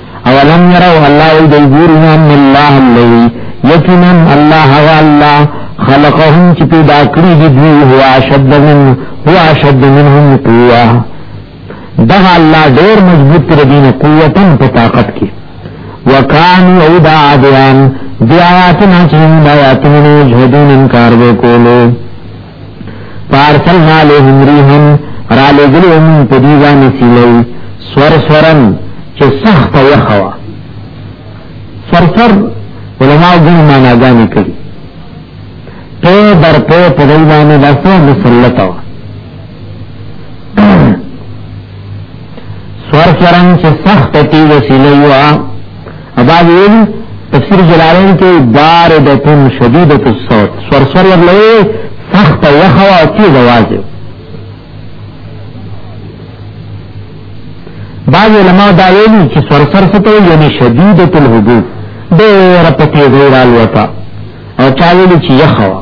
[SPEAKER 1] اولم يروا الله ويدورنا ان الله الذي يكنا الله هو الله خلقهم چې پیدا کړی دی هو اشد من هو اشد منهم قوه دغه الله ډیر مضبوط تر دین قوتن په طاقت کې وکانو او دا عادیان دی آیاتنا چې موږ آیاتونه جهدون انکار وکولو فارسلنا علیهم ریحا را لګلو من په دې باندې سیلې سور سورن چې سخت یخوا سر سر علماء ګڼ معناګانې کوي په در په په دې باندې لاسه مسلط و سور سورن چې سخت تیز سیلې وا اباد ویلی تفسیر جلالین کې باردتن شدیدت الصوت سور سور ورلوی سخت وخوا او تیز آواز بعض علماء دا ویلي چې سور سور څه ته یعنی شدیدت الهبوط ډېره په تیزۍ رالوته او چا ویلي چې یخوا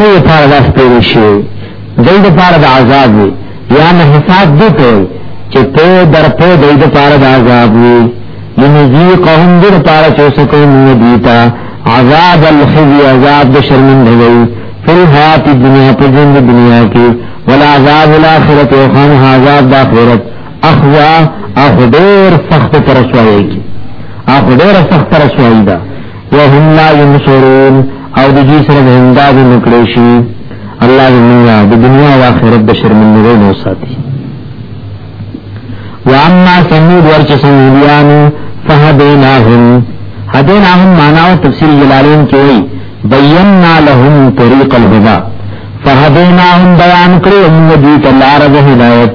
[SPEAKER 1] دغه پاره د سپېرې شي دغه پاره د عذاب وي یا نه حساب دي ته چې په در په دغه پاره د عذاب وي لنذيقهم در پاره چې سکون ندیتا عذاب الخزي عذاب د شرمندګۍ فی الحیات الدنیا په ژوند دنیا کې ولا عذاب الاخرت او خان عذاب د اخرت اخوا اخدیر سخت ترسوی کی اخدیر سخت ترسوی ده وهم لا ينصرون او د دې سره امداد نکړي شي الله دې موږ د دنیا او آخرت د شرمندګۍ نه وساتي واما ثمود ورچ سمودیان فهدیناهم هدیناهم معنا او تفسیر جلالین کې وي بینا لهم طریق الهدى فهدیناهم بیان کړو موږ دې ته لار د هدایت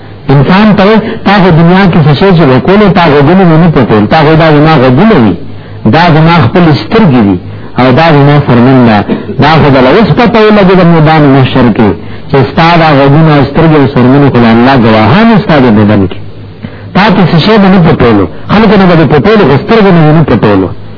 [SPEAKER 1] انسان ته تا په دنیا کې څه شي چې وکول تا غوډونه نه پټول تا غوډا نه غوډونه وي دا زما خپل سترګې دي او دا زما فرمنده دا خو د لوس په توله کې د میدان محشر کې چې ستاده غوډونه سترګې او سرمنې خو الله ګواهان ستاده بدل کې تا ته څه شي نه پټول خلک نه به پټول سترګې نه پټول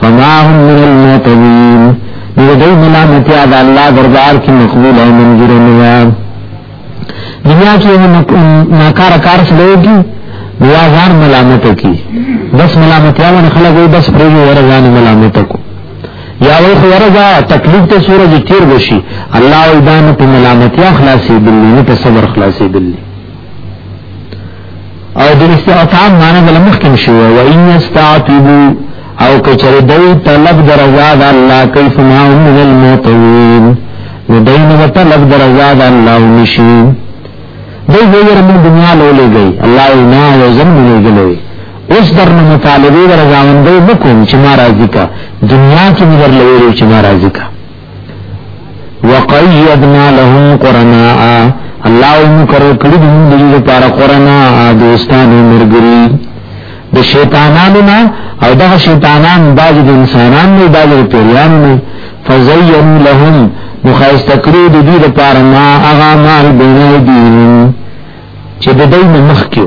[SPEAKER 1] فما هم من المعتدين نو دای ملامتی ادا الله دربار کې مقبول او منظور نه و دنیا کې ناکار کار سره کی بیا ځان ملامت کی بس ملامتی او خلک وي بس پرې ورځان ملامت کو یا وی خو ورځا تکلیف ته سورج تیر وشي الله ایدان په ملامتی خلاصې دلی نه په صبر خلاصې دلی او د استعطاب معنی د لمخکم شو و ان یستعتبو او کچر دی طلب درزا د الله کیف ما هم من المعتوین نو دی نو طلب درزا د الله نشي دی ویر من دنیا لولې گئی الله نه یو زمو نه گئی اوس در نو مطالبه درزاوندې وکوم چې ما راضی کا دنیا کې مې در لوري چې ما راضی کا وقیدنا لهم قرنا الله مقرر کړی دی موږ دې لپاره قرنا دوستان مرګري د شیطانانو نه او دا شیطانان باج د انسانان نه باج د پیرانو نه فزین لهم مخایست کړی دی دې لپاره ما اغا مال بنای دین چې د دې مخ کې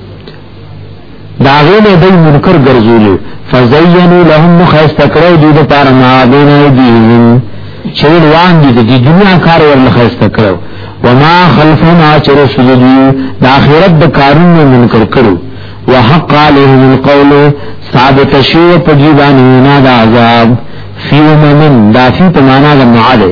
[SPEAKER 1] دا غینه د منکر ګرځولې فزینو لهم مخیست کړو دې د پاره ما دینه دین چې روان دي د دنیا کار ورل خیست کړو وما خلفنا چر سجدی د اخرت د کارونو منکر کړو وحق عليهم القول ثابت شو په جیبانه نه د عذاب فی ومن دا فی په معنا د معاده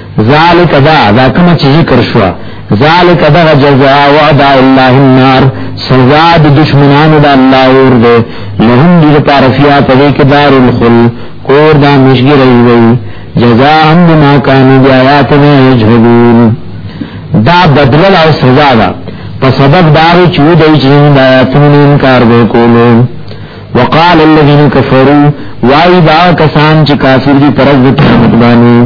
[SPEAKER 1] ذالک دا دا کوم چې ذکر شو ذالک دا جزاء وعد الله النار سزا د دشمنانو د الله اور ده لهم دې لپاره فیا پدې کې دار الخل کور دا مشګی رہی وي جزاء بما كانوا بآياتنا يجحدون دا بدل او سزا ده په سبب دار چې دوی چې د آیاتونو انکار وکولو وقال الذين كفروا وای دا کسان چې کافر دي پرز د قیامت باندې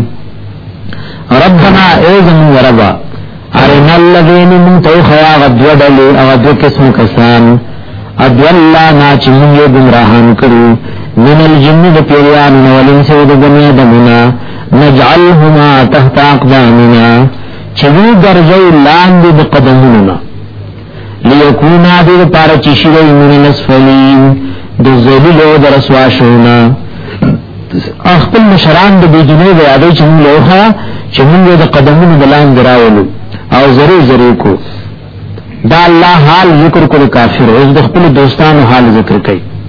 [SPEAKER 1] ربنا ایزم وربا ارنا الذين من توخوا غدودل اغدو قسم کسان ادولا نا چې موږ گمراهان کړو من الجن د پیران ولین سو د دنیا دمنا نجعلهما تحت اقدامنا چې وی درځي لاندې د قدمونو لیکونا دې لپاره چې شي من الاسفلین د ذلیل او د رسوا شونه خپل مشران د بجنې د یادې چې موږ لوخه چې موږ د قدمونو دلان دراولو او زری زری کو دا الله حال ذکر کول کافر او د خپل دوستانو حال ذکر کوي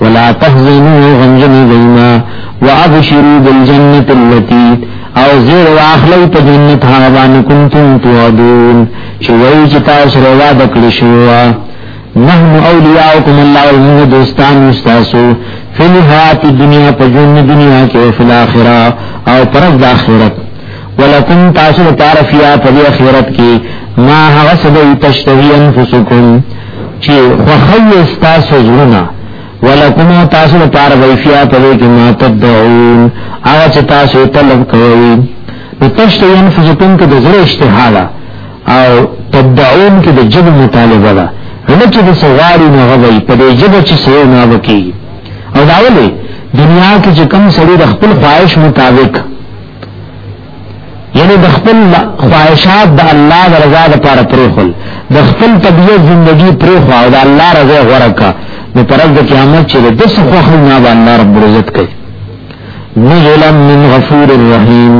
[SPEAKER 1] ولا تحزنوا غمجن دیما وابشروا بالجنة التي او زیر واخلی په جنت هغه باندې کنتم توعدون چې وایي چې تاسو روا د کړی شو نحن اولیاءکم الله ومن دوستان مستاسو فی الحیات دنیا په ژوند دنیا کې او فی الاخره او پرز د آخرت ولکم تاسو لپاره فی اخرت کې ما هغه سبب تشتهی انفسکم چې خوخی ستاسو زړونه ولکم تاسو لپاره ویفیا پدې کې ما تدعون هغه چې تاسو طلب کوي نو تشته ينفسکم کې د زړه اشتهاله او تدعون کې د جبه مطالبه ده نو چې د سواری نه غوي په دې جبه چې سوي نه وکي او دا ولې دنیا کې چې کم سړي د خپل خواهش مطابق یعنی د خپل خواهشات د الله د رضا لپاره پرېخل د خپل طبیعت زندگی پرېخو او د الله رضا غوړه کا نو پرځ د قیامت چې د څه خوښ نه به الله رب عزت کوي نزلا من غفور الرحیم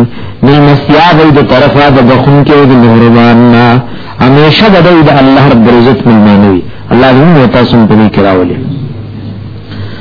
[SPEAKER 1] من مسیاب د طرفه د بخون کې د مهربان نه همیشه د د الله رب عزت من مانوي الله دې تاسو په دې کراولي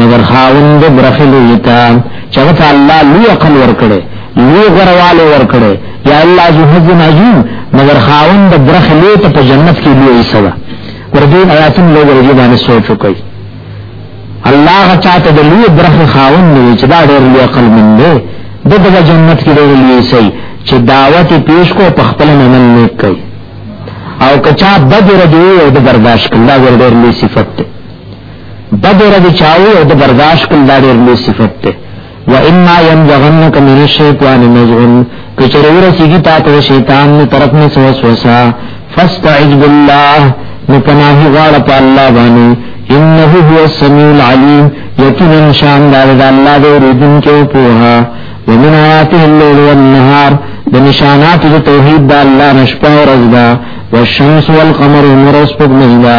[SPEAKER 1] مگر خاوند برخې لوی تا چغه ته الله لوی عقل ورکړي لوی غرواله ورکړي یا الله ذو حظ عظیم مگر خاوند برخې لوی ته په جنت کې لوی سره ورته آیاتن لوی ورته باندې سوچ وکړي الله غچا ته د لوی برخې خاوند دی چې دا ډېر لوی عقل مند دی دغه جنت کې ډېر لوی سي چې دعوت پیش کو په خپل نن نه کوي او کچا بدر دی او د برداشت کړه ډېر لوی صفت دی بدر دی چاوی او د برداشت کول دا ډېر لوی صفت ده و اما ينزغنك من الشيطان نزغ کچره ورسیږي تا ته شیطان نو طرف نه وسوسه فاستعذ بالله نو پناه غواړه په الله باندې انه هو السميع العليم یقینا شان دار د الله دې رجن کې پوها ومن آیاته الليل والنهار د نشانات د توحید د الله نشپا ورځ دا والشمس والقمر نور سپوږمۍ دا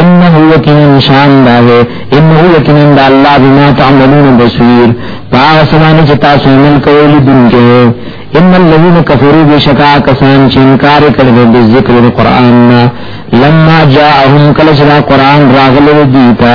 [SPEAKER 1] انه یقینا شان دا ہے انه یقینا دا الله بما تعملون بصیر باغ سمانه چې تاسو عمل کوئ دونکو ان الذين كفروا بشکا کسان چې انکار کړي د ذکر قرآن لما جاءهم کله چې قرآن راغلی دیتا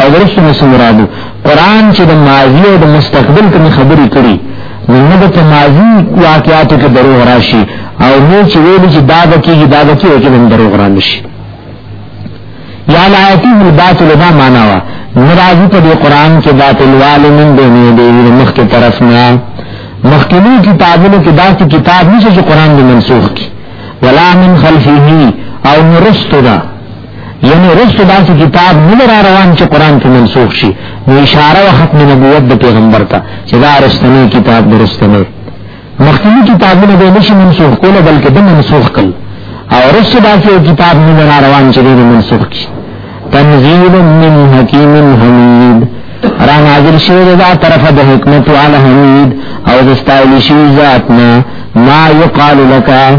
[SPEAKER 1] او ورسو نسو مرادو قرآن چې د ماضی او د مستقبل کم خبری کری نمد پا ماضی واقعاتو که دروغ راشی او نو چې ویلی چې دا بکی گی دا بکی او که بم دروغ رانشی یا لایتی الباطل دا ماناوا نرازی پا دی قرآن کې باطل والی من دینی دیوی مخ کی طرف نا مخ کی نو کتابونو کی دا کی کتاب نیسو چې قرآن دی منسوخ کی ولا من خلفی او نرستو دا یعنی رسو داسی کتاب نمر روان چه قرآن کی منسوخ شی نو اشاره و ختم نبوت دا پیغمبر تا چه دا رستنی کتاب دا رستنی مختلی کتابونه دا نشی منسوخ کولا بلکه دا منسوخ کل او رسو داسی کتاب نمر روان چه دا منسوخ کی تنزیل من حکیم حمید را نازل شوی دا طرف دا حکمت والا حمید او دستایلی شوی ذاتنا ما یقال لکا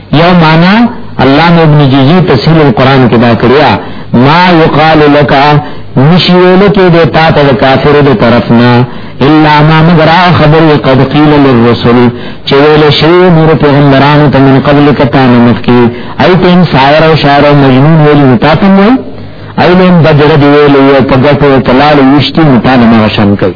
[SPEAKER 1] یو معنا علامه ابن جزی تفسیر القرآن کې دا کړیا ما یقال لك نشی ویل کې د تا ته کافر د طرف نه الا ما مگر خبر قد قیل للرسل چې ویل شی نور پیغمبرانو ته من قبل کتا نه مخکی ای تم شاعر او شاعر او مجنون ویل تا ته وای ایلم بجر دی ویل او پګټو تلال وشتي متا نه مشن کوي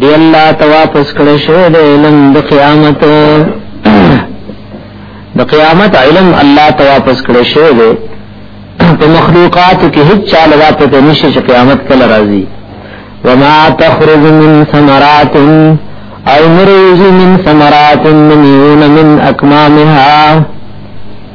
[SPEAKER 1] دی الله ته واپس کړی شوی دی علم د قیامت د قیامت علم الله ته واپس کړی شوی دی په مخلوقات کې هیڅ چا لږه پته نشي چې قیامت کله راځي وما تخرج من ثمرات او مرز من ثمرات من يون من اكمامها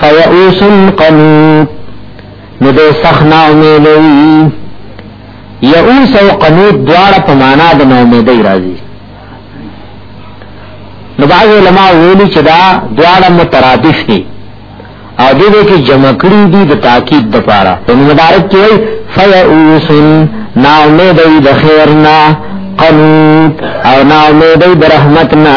[SPEAKER 1] فیعوس قنوت نو دې سخت نا امید وي یعوس او قنوت دواړه په معنا د نا امیدۍ راځي نو بعض علما ویلي چې دا دواړه مترادف دي او دې دې کې جمع کړی دي د تاکید د پاره په مبارک کې وي فیعوس نا امید د خیرنا قنوت او نا امید د رحمتنا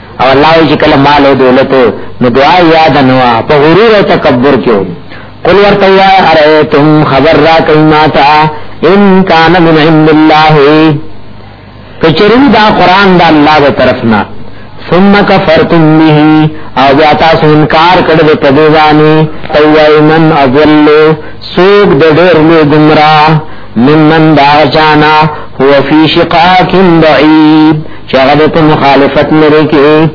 [SPEAKER 1] او الله چې کله مال او دولت نو دعا یاد نه وا په غرور او تکبر کې قل ورته یا ارئتم خبر را کیما تا ان کان من عند الله کچری دا قران دا الله دی طرفنا ثم کفرتم به او بیا تاسو انکار کړل په دې باندې توای من اضل سوق د ډېر له گمراه ممن دا چانا هو فی شقاق بعید چې هغه د مخالفت لري کې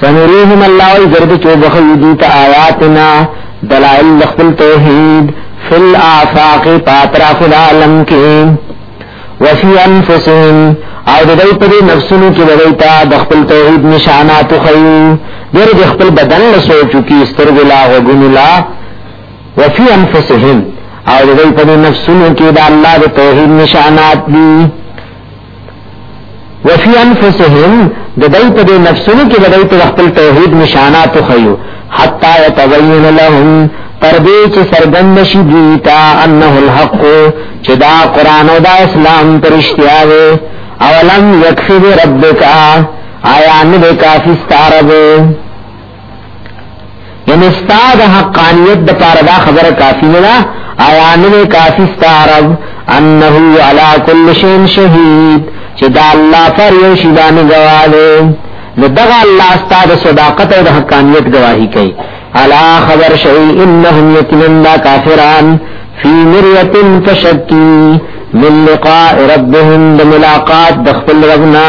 [SPEAKER 1] سنريهم الله او زرد چې بخو دي ته آیاتنا دلائل خپل توحید فل آفاق پاترا فل عالم کې وفي انفسهم او د دې په نفسونو کې دوی ته د خپل توحید نشانات خو ډېر د خپل بدن له سوچو کې سترګې لا غوګون لا وفي انفسهم او د دې په نفسونو کې د الله د توحید نشانات دي وفي انفسهم د دای په دې نفسونو کې د دای په خپل توحید نشانات خيو حتا يتبين لهم تر دې چې سرګند شي دیتا انه الحق چې دا قران او دا اسلام پرشتیا وي اولم یکفی ربک آیا نه کافی ستاره یعنی ستا د حقانیت د پاره دا خبره کافی نه ده آیا نه کافی ستا رب انه علی کل شین شهید چې دا الله پر یو شی باندې گواهه نو دغه الله ستا د صداقت او د حقانیت گواهی کوي الا خبر شی انهم یتمن دا کافران فی مریت فشکی من لقاء ربهم بملاقات دخل ربنا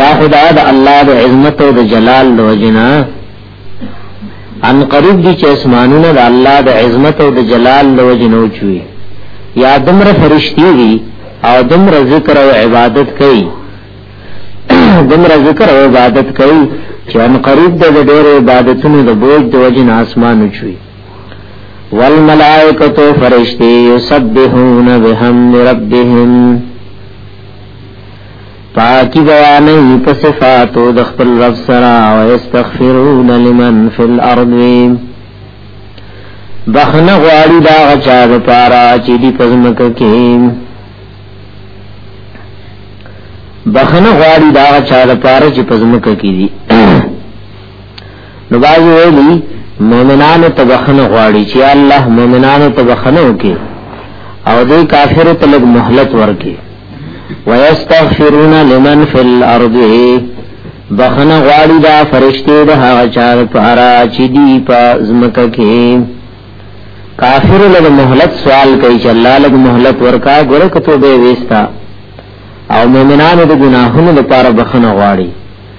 [SPEAKER 1] یا خدا د الله د عظمت او د جلال د وجنا ان قریب دي چې اسمانونه د الله د عظمت او د جلال د وجنو چوي یا دمر فرشتي دي او دمر ذکر او عبادت کوي دمر ذکر او عبادت کوي چې ان قریب د ډېر عبادتونو د بوج د وجن اسمان چوي والملائکه فرشتي یسبحون بحمد ربهم پاکی بیانی په صفاتو د خپل رب سرا و استغفرون لمن فی الارض بخن غواړي دا غچا د پارا چې دی پزمک کې بخن غواړي دا غچا د پارا چې پزمک کې دي نو باز ویلی مومنانو ته بخنه غواړي چې الله مومنانو ته بخنه وکي او دې کافر ته لږ مهلت ورکي ويستغفرون لمن في الارض بخنه غواړي دا فرشته د هغه چا لپاره چې دی په زمکه کې کافر لږ مهلت سوال کوي چې الله لږ مهلت ورکا ګره کته به وستا او مومنانو د ګناهونو لپاره بخنه غواړي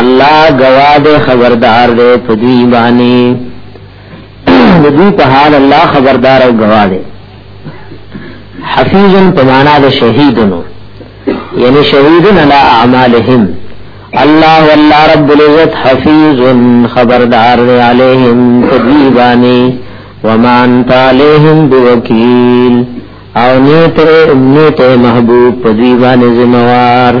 [SPEAKER 1] الله گواه دے خبردار دے پدوی بانی دوی په حال الله خبردار او گواه دے حفیظن پمانا دے شہیدنو یعنی شہیدن علا اعمالهم اللہ واللہ رب العزت حفیظ خبردار دے علیہم پدوی بانی وما انت علیہم بوکیل او نیت نیت محبوب پدوی بانی زموار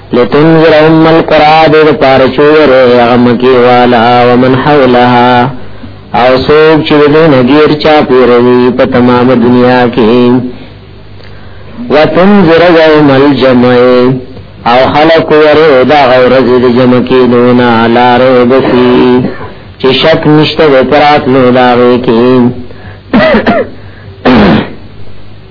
[SPEAKER 1] لتنذر ام القرى دې پار چوره هغه مکی والا ومن حولها او سوق چې دې نګیر چا پیروي په تمام دنیا کې وتنذر يوم الجمع او خلق وره دا ورځ دې جمع کې دونه لارې بسی چې شک نشته پرات نو دا وې کې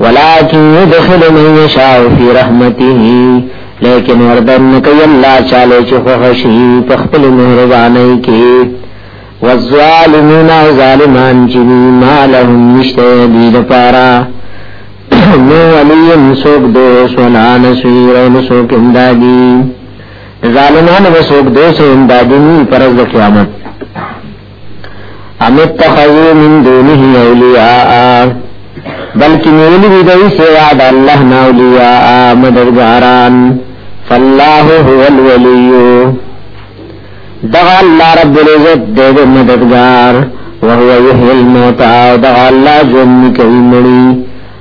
[SPEAKER 1] ولكن يدخل من يشاء في رحمته لیکن وردن کوي الله چاله چې خوشي په خپل مهرباني کې والظالمون ظالمان چې ما لهم نشته دي لپاره نو ولیم سوک دو سونا نسویر و نسوک امدادی ظالمان و سوک دو سو امدادی نی پرز قیامت ام اتخذو من دونه اولیاء بلکی نیولی دی دی سوا دا اللہ نا اولیاء مددگاران فاللہ هو الولیو دغا اللہ رب العزت دے دے مددگار وهو یحی الموتا دغا اللہ جنی کئی مڑی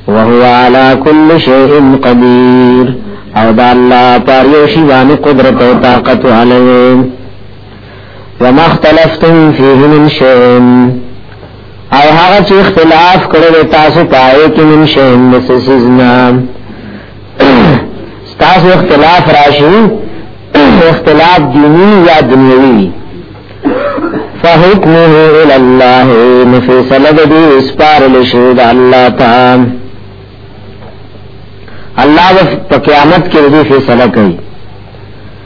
[SPEAKER 1] وهو علا کل شیئن قدیر او دا اللہ پاریوشی وانی قدرت و طاقت علیہ وما اختلفتم فيه من شيء او هغه چې اختلاف کړو تاسو پای کې من شيء مسسنا تاسو اختلاف راشي اختلاف دینی یا دنیوی فحکمه الى الله نفیصل دی اسپار لشید اللہ تعالی اللہ و پا قیامت کے دی فیصلہ کئی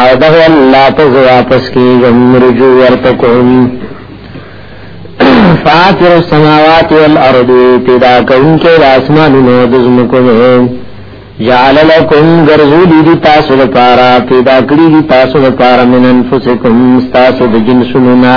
[SPEAKER 1] او دغه الله ته واپس کیږم رجوع ورته کوم فاطر السماوات والارض پیدا کوونکی د اسمانونو د زمکو نه جعل لكم غرزولی دی تاسو لپاره پیدا کړی دی تاسو لپاره من انفسکم تاسو د جنسونو نه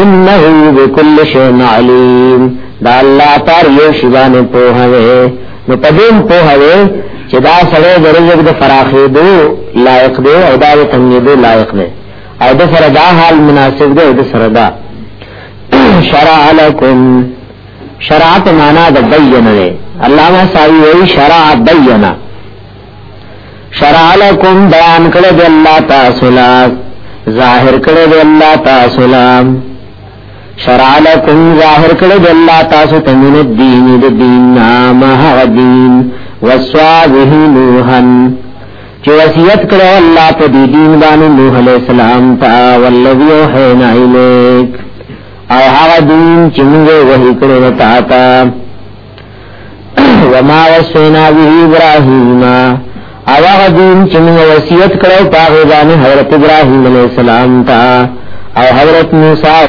[SPEAKER 1] انه بكل شيء عليم دا الله پر یو شی باندې په هغه نو پدیم په هغه چې دا سره د رزق د فراخې دو لایق دی او دا د تنګې دو لایق دی او د سره دا حال مناسب دی د سره دا شرع لكم شرعت معنا د بیان دی علامه ساوی وی شرع بیان شرع لکم بیان کړی دی الله تاسو لا ظاهر کړی دی الله تاسو لا شرع لکم ظاهر کړی دی الله تاسو ته من الدین د دین نام هغه دین وصابه نوحن چې وصیت کړو الله په دې دین باندې نوح علی السلام ته والذي اوحینا الیک او هغه دین چې موږ وحی کړو تا ته وما وسینا به ابراهیم او هغه دین چې موږ وصیت کړو په هغه باندې حضرت ابراهیم علیه السلام ته او حضرت موسی